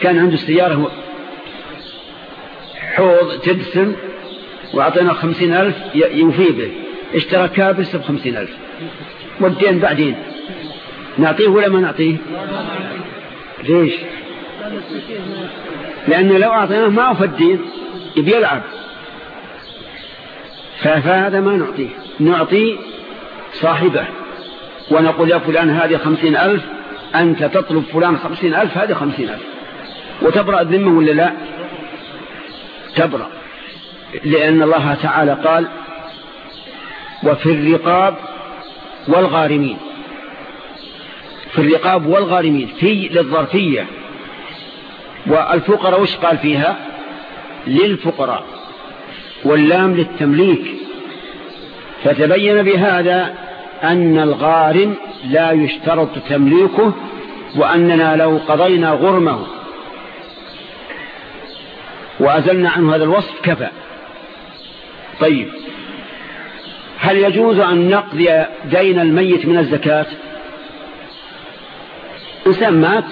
كان عنده السيارة حوض تدسم. وأعطيناه خمسين ألف يوفي به اشترى كابس بخمسين ألف. والدين بعدين. نعطيه ولا ما نعطيه؟ ليش؟ لأنه لو أعطيناه ما أوفى الدين يبي يلعب. فهذا ما نعطيه. نعطي صاحبه. ونقول يا فلان هذه خمسين ألف أنت تطلب فلان خمسين ألف هذه خمسين ألف. وتبرأ الذمة ولا لا؟ تبرأ. لأن الله تعالى قال وفي الرقاب والغارمين. في الرقاب والغارمين في للظرفية. والفقراء وش قال فيها؟ للفقراء. واللام للتمليك. فتبين بهذا أن الغارم لا يشترط تمليكه وأننا لو قضينا غرمه وأزلنا عنه هذا الوصف كفى. طيب. هل يجوز أن نقضي دين الميت من الزكاة؟ إنسان مات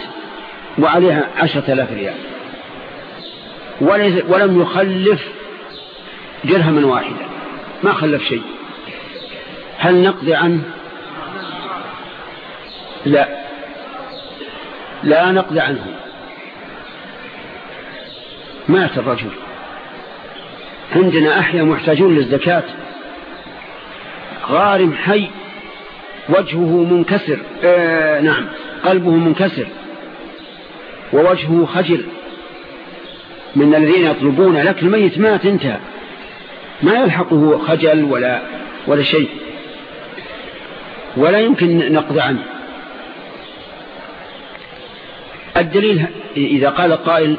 وعليها عشرة آلاف ريال. ولم يخلف درهما واحدا. ما خلف شيء. هل نقضي عنه؟ لا. لا نقضي عنه. مات الرجل. عندنا أحيا محتاجون للزكاة. غارم حي وجهه منكسر. آه نعم قلبه منكسر. ووجهه خجل. من الذين يطلبون لكن الميت مات انتهى ما يلحقه خجل ولا ولا شيء. ولا يمكن نقضي عنه. الدليل إذا قال قائل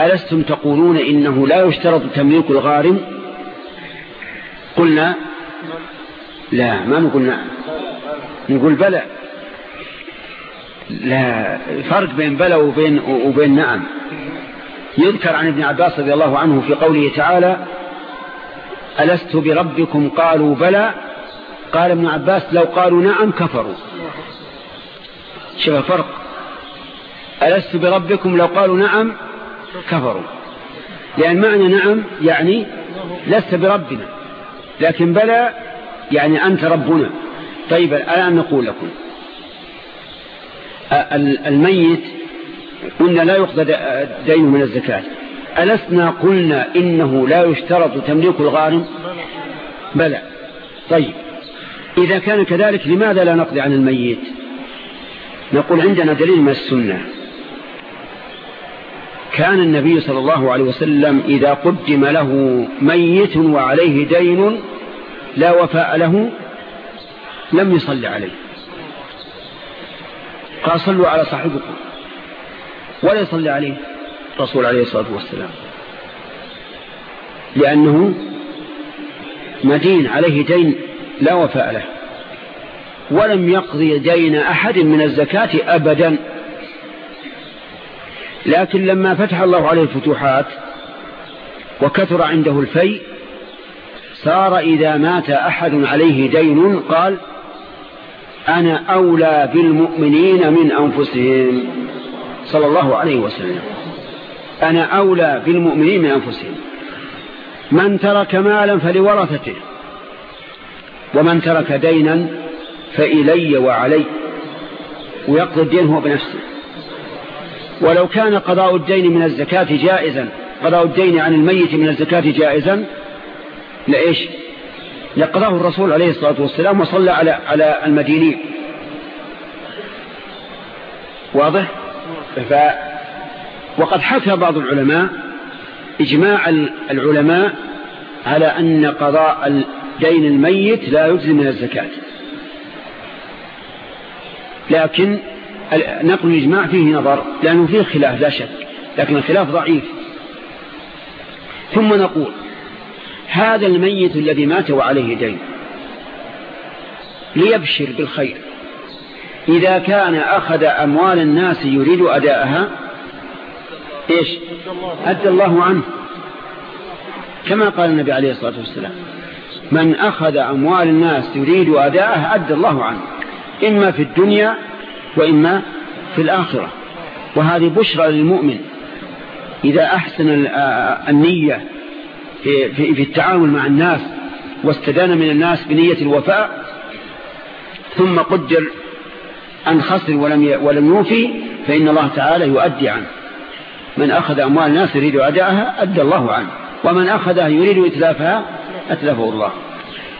ألستم تقولون إنه لا يشترط تمليك الغارم؟ قلنا لا ما نقول نعم نقول بلى. لا فرق بين بلى وبين, وبين نعم. يذكر عن ابن عباس رضي الله عنه في قوله تعالى ألست بربكم؟ قالوا بلى. قال ابن عباس لو قالوا نعم كفروا. شوف الفرق. ألست بربكم؟ لو قالوا نعم كفروا. لأن معنى نعم يعني لست بربنا لكن بلى يعني أنت ربنا. طيب الآن نقول لكم. الميت قلنا لا يقضى دين من الزكاة. ألسنا قلنا إنه لا يشترط تمليك الغارم بلى. طيب إذا كان كذلك لماذا لا نقضي عن الميت؟ نقول عندنا دليل من السنة. كان النبي صلى الله عليه وسلم إذا قدم له ميت وعليه دين لا وفاء له لم يصلي عليه. قال صلوا على صاحبكم. ولا يصلي عليه الرسول عليه الصلاة والسلام. لأنه مدين عليه دين لا وفاء له. ولم يقضي دين أحد من الزكاة أبدا. لكن لما فتح الله عليه الفتوحات وكثر عنده الفيء صار إذا مات أحد عليه دين قال أنا أولى بالمؤمنين من أنفسهم. صلى الله عليه وسلم. أنا أولى بالمؤمنين من أنفسهم. من ترك مالا فلورثته. ومن ترك دينا فإلي وعلي. ويقضي الدين هو بنفسه. ولو كان قضاء الدين من الزكاة جائزا قضاء الدين عن الميت من الزكاة جائزا لإيش؟ لقضاه الرسول عليه الصلاة والسلام وصلى على على المدينين. واضح؟ ف وقد حكى بعض العلماء إجماع العلماء على أن قضاء دين الميت لا يجزي من الزكاة. لكن نقل الإجماع فيه نظر لأنه فيه خلاف لا شك لكن الخلاف ضعيف. ثم نقول هذا الميت الذي مات وعليه دين ليبشر بالخير. إذا كان أخذ أموال الناس يريد أداءها إيش؟ أدى الله عنه. كما قال النبي عليه الصلاة والسلام من أخذ أموال الناس يريد أداءها أدى الله عنه. إما في الدنيا وإما في الآخرة. وهذه بشرى للمؤمن. إذا أحسن النية في, في, في التعامل مع الناس واستدان من الناس بنية الوفاء ثم قدر أن خسر ولم ولم يوفي فإن الله تعالى يؤدي عنه. من أخذ أموال الناس يريد أداءها أدى الله عنه. ومن أخذها يريد إتلافها أتلفه الله.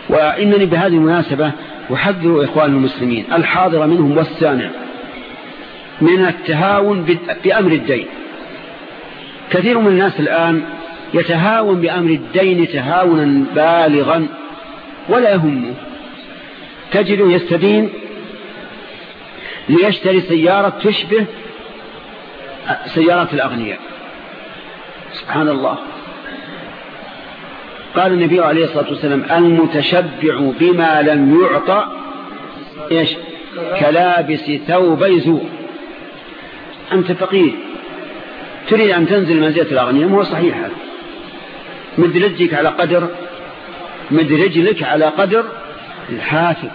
وإنني بهذه المناسبة أحذر إخوان المسلمين. الحاضر منهم والسامع. من التهاون بأمر الدين. كثير من الناس الآن يتهاون بأمر الدين تهاونا بالغا ولا يهمه. تجده يستدين ليشتري سيارة تشبه سيارات الأغنياء. سبحان الله. قال النبي عليه الصلاة والسلام المتشبع بما لم يعطى إيش؟ كلابس ثوبي زور أنت فقير تريد أن تنزل منزلة الأغنياء؟ هو صحيح هذا. مد رجلك على قدر مد رجلك على قدر الحافك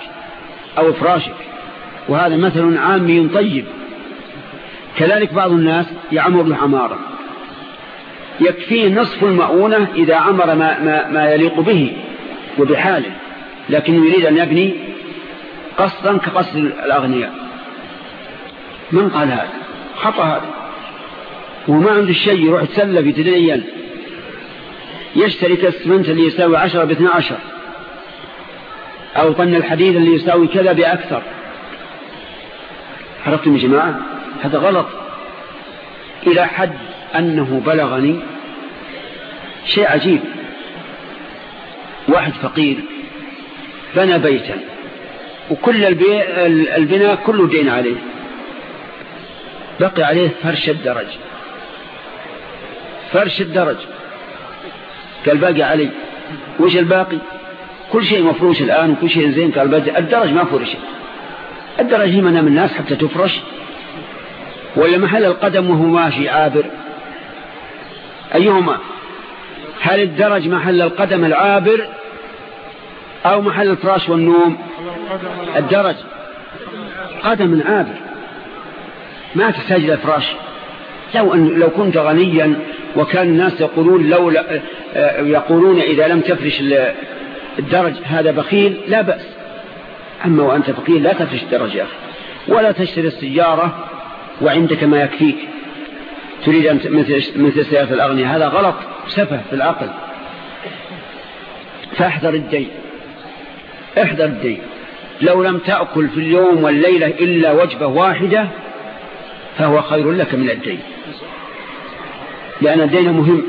أو فراشك. وهذا مثل عامي طيب. كذلك بعض الناس يعمر العمارة يكفيه نصف المؤونة إذا عمر ما, ما, ما يليق به وبحاله لكنه يريد أن يبني قصدا كقصد الأغنياء. من قال هذا؟ خطأ هذا. وما عنده الشيء يروح يتسلف يتدين يشتري كالسمنت اللي يساوي عشرة باثنى عشر. أو طن الحديد اللي يساوي كذا بأكثر. عرفتم يا جماعة؟ هذا غلط. إلى حد أنه بلغني شيء عجيب. واحد فقير بنى بيتا وكل البناء كله دين عليه. بقي عليه فرش الدرج فرش الدرج. قال باقي علي وش الباقي؟ كل شيء مفروش الآن وكل شيء زين. قال باقي الدرج ما فرش. الدرج هي منام الناس حتى تفرش ولا محل القدم وهو ماشي عابر. أيهما؟ هل الدرج محل القدم العابر أو محل الفراش والنوم؟ الدرج. قدم عابر ما تحتاج إلى فراش. لو, أن لو كنت غنيا وكان الناس يقولون لو يقولون إذا لم تفرش الدرج هذا بخيل لا بأس. أما وأنت فقير لا تفرش الدرج يا أخي. ولا تشتري السيارة وعندك ما يكفيك. تريد أن مثل سيارة الأغنياء هذا غلط. سفه في العقل. فاحذر الدين. احذر الدين. لو لم تأكل في اليوم والليلة إلا وجبة واحدة فهو خير لك من الدين. لأن الدين مهم.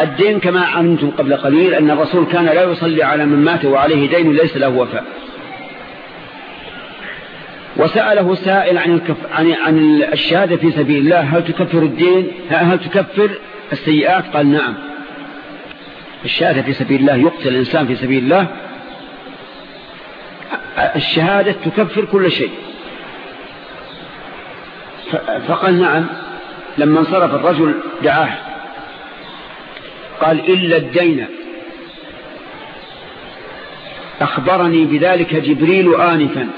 الدين كما علمتم قبل قليل أن الرسول كان لا يصلي على من مات وعليه دين ليس له وفاء. وسأله سائل عن, الكف... عن... عن الشهادة في سبيل الله هل تكفر الدين؟ هل تكفر السيئات؟ قال نعم. الشهادة في سبيل الله يقتل الإنسان في سبيل الله. الشهادة تكفر كل شيء. فقال نعم. لما انصرف الرجل دعاه. قال إلا الدين. أخبرني بذلك جبريل آنفا.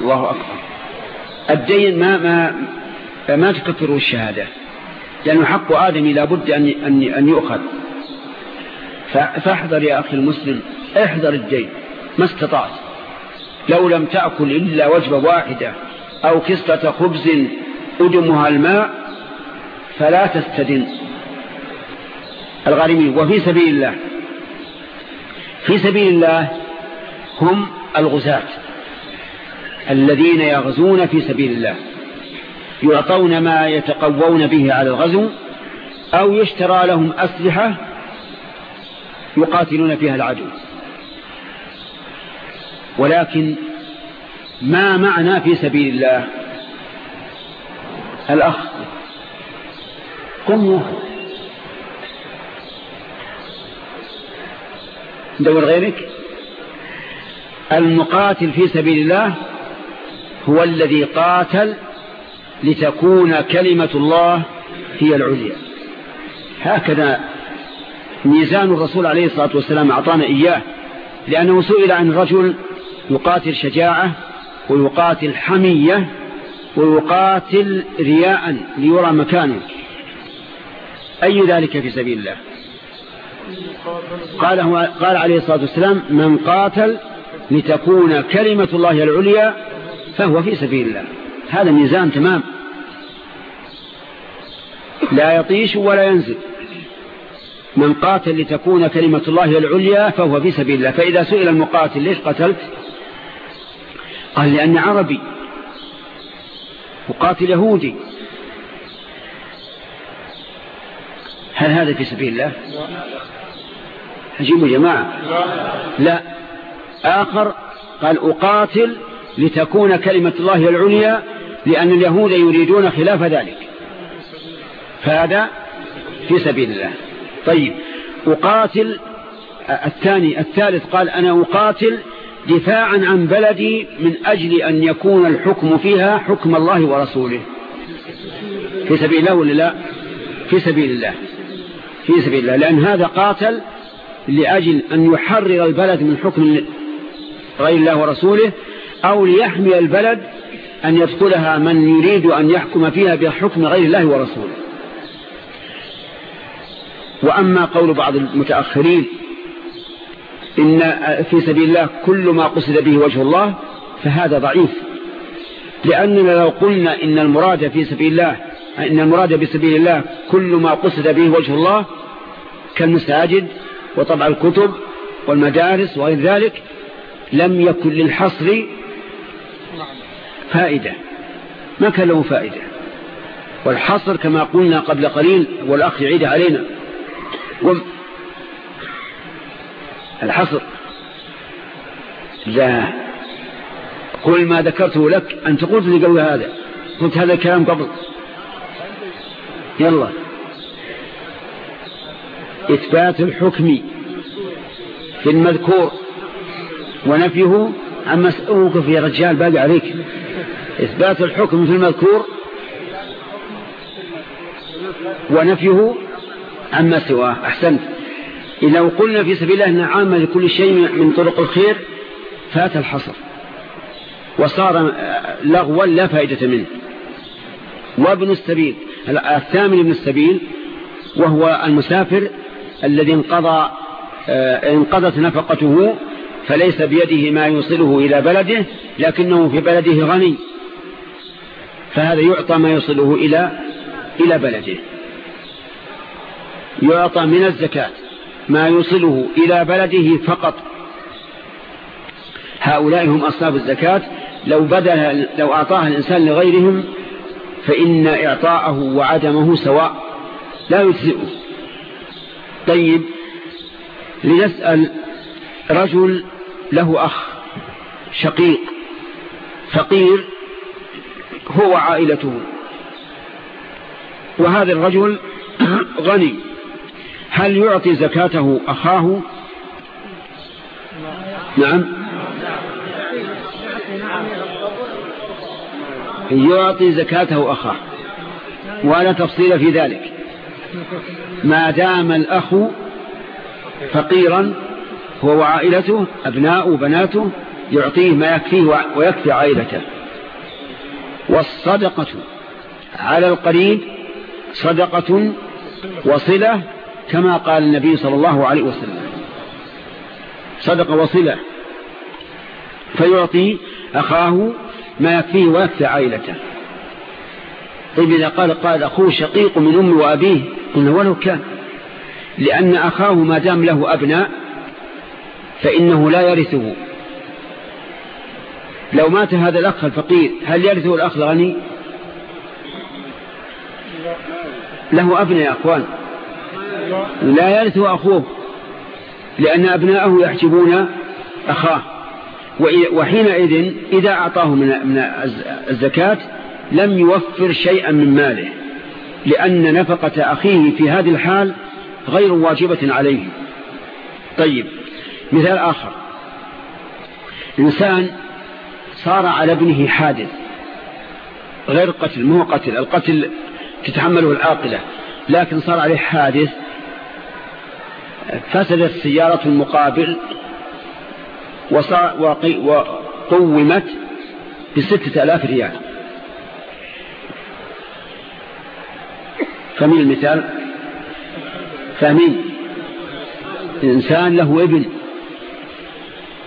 الله أكبر. الدين ما ما ما تكفره الشهادة. لأنه حق آدم لابد أن أن أن يؤخذ. فاحذر يا أخي المسلم احذر الدين. ما استطعت. لو لم تأكل إلا وجبة واحدة أو كسرة خبز أدمها الماء فلا تستدن. الغارمين وفي سبيل الله في سبيل الله هم الغزاة. الذين يغزون في سبيل الله يعطون ما يتقوون به على الغزو أو يشترى لهم أسلحة يقاتلون فيها العدو. ولكن ما معنى في سبيل الله؟ الأخ قم دور غيرك. المقاتل في سبيل الله هو الذي قاتل لتكون كلمة الله هي العليا. هكذا ميزان الرسول عليه الصلاة والسلام أعطانا إياه لأنه سئل عن رجل يقاتل شجاعة ويقاتل حمية ويقاتل رياء ليرى مكانه. أي ذلك في سبيل الله؟ قال, هو قال عليه الصلاة والسلام من قاتل لتكون كلمة الله العليا فهو في سبيل الله. هذا ميزان تمام. لا يطيش ولا ينزل. من قاتل لتكون كلمة الله العليا فهو في سبيل الله. فإذا سئل المقاتل ليش قتلت؟ قال لأني عربي وقاتل يهودي. هل هذا في سبيل الله؟ هجيبوا جماعة. لا. آخر قال أقاتل لتكون كلمة الله العليا لأن اليهود يريدون خلاف ذلك. فهذا في سبيل الله. طيب أقاتل الثاني الثالث قال أنا أقاتل دفاعا عن بلدي من أجل أن يكون الحكم فيها حكم الله ورسوله. في سبيل الله ولا لا؟ في سبيل الله. في سبيل الله. لأن هذا قاتل لأجل أن يحرر البلد من حكم غير الله ورسوله أو ليحمي البلد أن يدخلها من يريد أن يحكم فيها بحكم غير الله ورسوله. وأما قول بعض المتأخرين إن في سبيل الله كل ما قصد به وجه الله فهذا ضعيف. لأننا لو قلنا إن المراد في سبيل الله إن المراد بسبيل الله كل ما قصد به وجه الله كالمساجد وطبع الكتب والمدارس وغير ذلك لم يكن للحصر فائدة. ما كان له فائدة. والحصر كما قلنا قبل قليل والأخ يعيد علينا. الحصر. لا. كل ما ذكرته لك أنت قلت لي قبل هذا. قلت هذا الكلام قبل. يلا. إثبات الحكم في المذكور ونفيه عن مسؤولك يا رجال باقي عليك. إثبات الحكم في المذكور ونفيه عما سواه. أحسنت. لو قلنا في سبيل الله أنها عامة لكل شيء من طرق الخير فات الحصر. وصار لغوا لا فائدة منه. وابن السبيل الثامن ابن السبيل وهو المسافر الذي انقضى آه، انقضت نفقته فليس بيده ما يوصله إلى بلده لكنه في بلده غني. فهذا يعطى ما يوصله إلى إلى بلده. يعطى من الزكاة ما يوصله إلى بلده فقط. هؤلاء هم أصناف الزكاة. لو بدل لو أعطاها الإنسان لغيرهم فإن إعطاءه وعدمه سواء لا يجزئه. طيب لنسأل رجل له أخ شقيق فقير هو عائلته وهذا الرجل غني. هل يعطي زكاته أخاه؟ نعم. يعطي زكاته أخاه. ولا تفصيل في ذلك. ما دام الأخ فقيرا هو وعائلته أبناء وبناته يعطيه ما يكفيه ويكفي عائلته. والصدقة على القريب صدقة وصلة كما قال النبي صلى الله عليه وسلم. صدق وصلة فيعطي أخاه ما يكفيه ويكفي عائلته. طيب إذا قال قال أخوه شقيق من أمه وأبيه قلنا ولو كان لأن أخاه ما دام له أبناء فإنه لا يرثه. لو مات هذا الأخ الفقير هل يرثه الأخ الغني؟ له أبناء يا أخوان. لا يرثه أخوه لأن أبناءه يحجبون أخاه. وحينئذ إذا أعطاه من الزكاة لم يوفر شيئا من ماله لأن نفقة أخيه في هذه الحال غير واجبة عليه. طيب مثال آخر. إنسان صار على ابنه حادث غير قتل مو قتل القتل تتحمله العاقلة لكن صار عليه حادث فسدت سيارة المقابل وقومت بستة آلاف ريال. فمن المثال؟ فمن إنسان له ابن.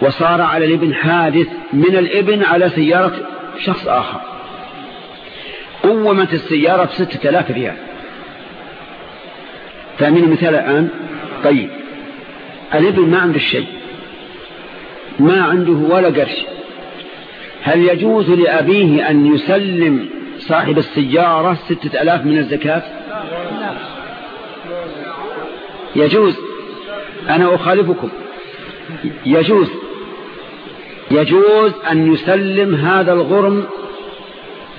وصار على الابن حادث من الابن على سيارة شخص آخر. قومت السيارة بستة آلاف ريال. فمن المثال الآن. طيب. الابن ما عنده الشيء ما عنده ولا قرش. هل يجوز لأبيه أن يسلم صاحب السيارة ستة ألاف من الزكاة؟ يجوز. أنا أخالفكم. يجوز. يجوز أن يسلم هذا الغرم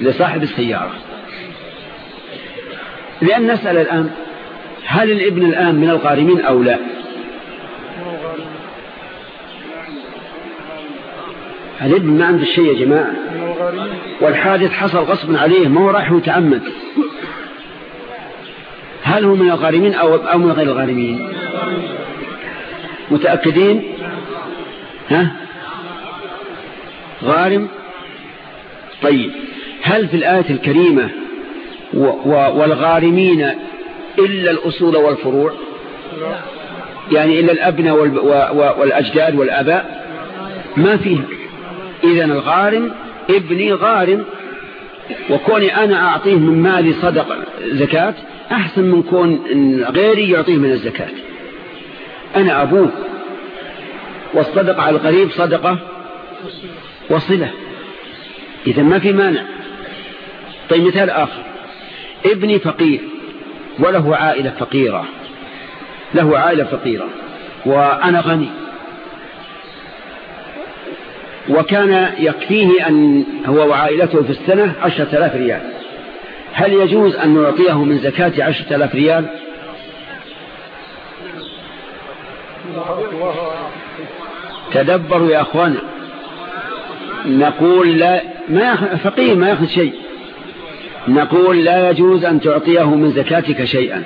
لصاحب السيارة. لأن نسأل الآن هل الابن الآن من الغارمين أو لا؟ الابن ما عنده الشيء يا جماعة. والحادث حصل غصب عليه ما هو راح يتعمد هل هو من الغارمين أو, أو من غير الغارمين؟ متأكدين؟ ها؟ غارم طيب هل في الآية الكريمة والغارمين إلا الأصول والفروع؟ يعني إلا الأبناء والأجداد والأباء؟ ما فيه إذا الغارم ابني غارم وكوني أنا أعطيه من مالي صدق زكاة أحسن من كون غيري يعطيه من الزكاة. أنا أبوه والصدق على القريب صدقة؟ وصلة. إذا ما في مانع. طيب مثال آخر. ابني فقير وله عائلة فقيرة. له عائلة فقيرة. وأنا غني. وكان يكفيه أن هو وعائلته في السنة عشرة آلاف ريال. هل يجوز أن نعطيه من زكاة عشرة آلاف ريال؟ تدبروا يا أخوانا. نقول لا ما فقير ما يأخذ شيء. نقول لا يجوز أن تعطيه من زكاتك شيئا.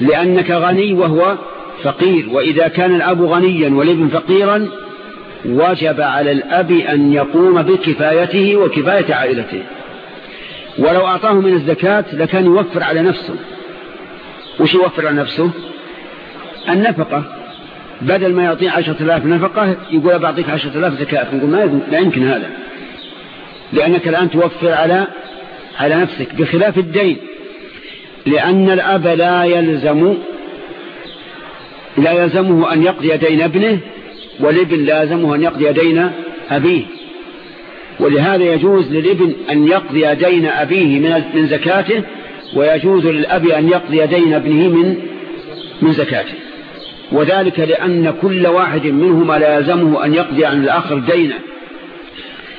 لأنك غني وهو فقير وإذا كان الأب غنيا والابن فقيرا وجب على الأب أن يقوم بكفايته وكفاية عائلته. ولو أعطاه من الزكاة لكان يوفر على نفسه. وش يوفر على نفسه؟ النفقة. بدل ما يعطيه عشرة آلاف نفقة يقول بعطيك عشرة آلاف زكاة. نقول ما لا يمكن هذا. لأنك الآن توفر على على نفسك بخلاف الدين. لأن الأب لا يلزم لا يلزمه أن يقضي دين ابنه والابن لازمه أن يقضي دين أبيه. ولهذا يجوز للابن أن يقضي دين أبيه من من زكاته ويجوز للأب أن يقضي دين ابنه من من زكاته. وذلك لأن كل واحد منهما لازمه أن يقضي عن الآخر دينا.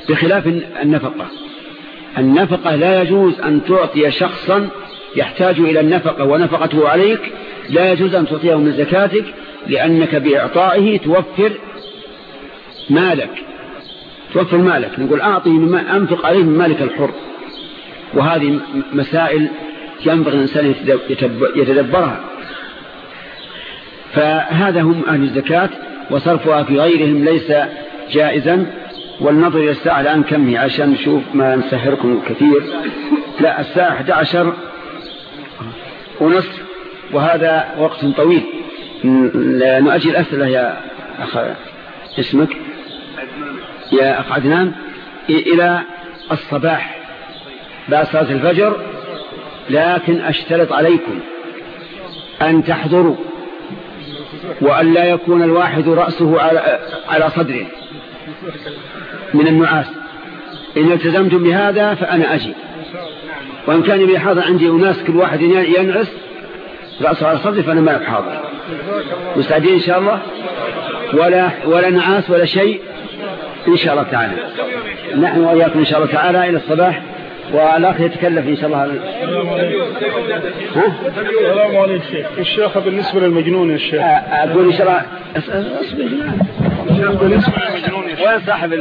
بخلاف النفقة. النفقة لا يجوز أن تعطي شخصا يحتاج إلى النفقة ونفقته عليك لا يجوز أن تعطيه من زكاتك لأنك بإعطائه توفر مالك. توفر مالك. نقول أعطي مما أنفق عليه من مالك الحر. وهذه مسائل ينبغي الإنسان يتدبرها. فهذا هم أهل الزكاة وصرفها في غيرهم ليس جائزا. والنظر إلى الساعة الآن كم هي؟ عشان نشوف ما نسهركم كثير. لا الساعة 11 ونصف وهذا وقت طويل. نؤجل أسئلة يا أخ اسمك. يا أخ عدنان. إلى الصباح. بعد صلاة الفجر. لكن أشترط عليكم أن تحضروا. وأن لا يكون الواحد رأسه على, على صدره. من النعاس. إن التزمتم بهذا فأنا أجي. وإن كان لي حاضر عندي أناس كل واحد ينعس رأسه على صدره فأنا ما حاضر. مستعدين إن شاء الله؟ ولا, ولا نعاس ولا شيء. إن شاء الله تعالى. نحن وإياكم إن شاء الله تعالى إلى الصباح. والأخ يتكلف إن شاء الله؟ السلام عليكم شيخ. الشيخ بالنسبة للمجنون يا شيخ. أقول إن شاء الله. بالنسبة للمجنون وين صاحب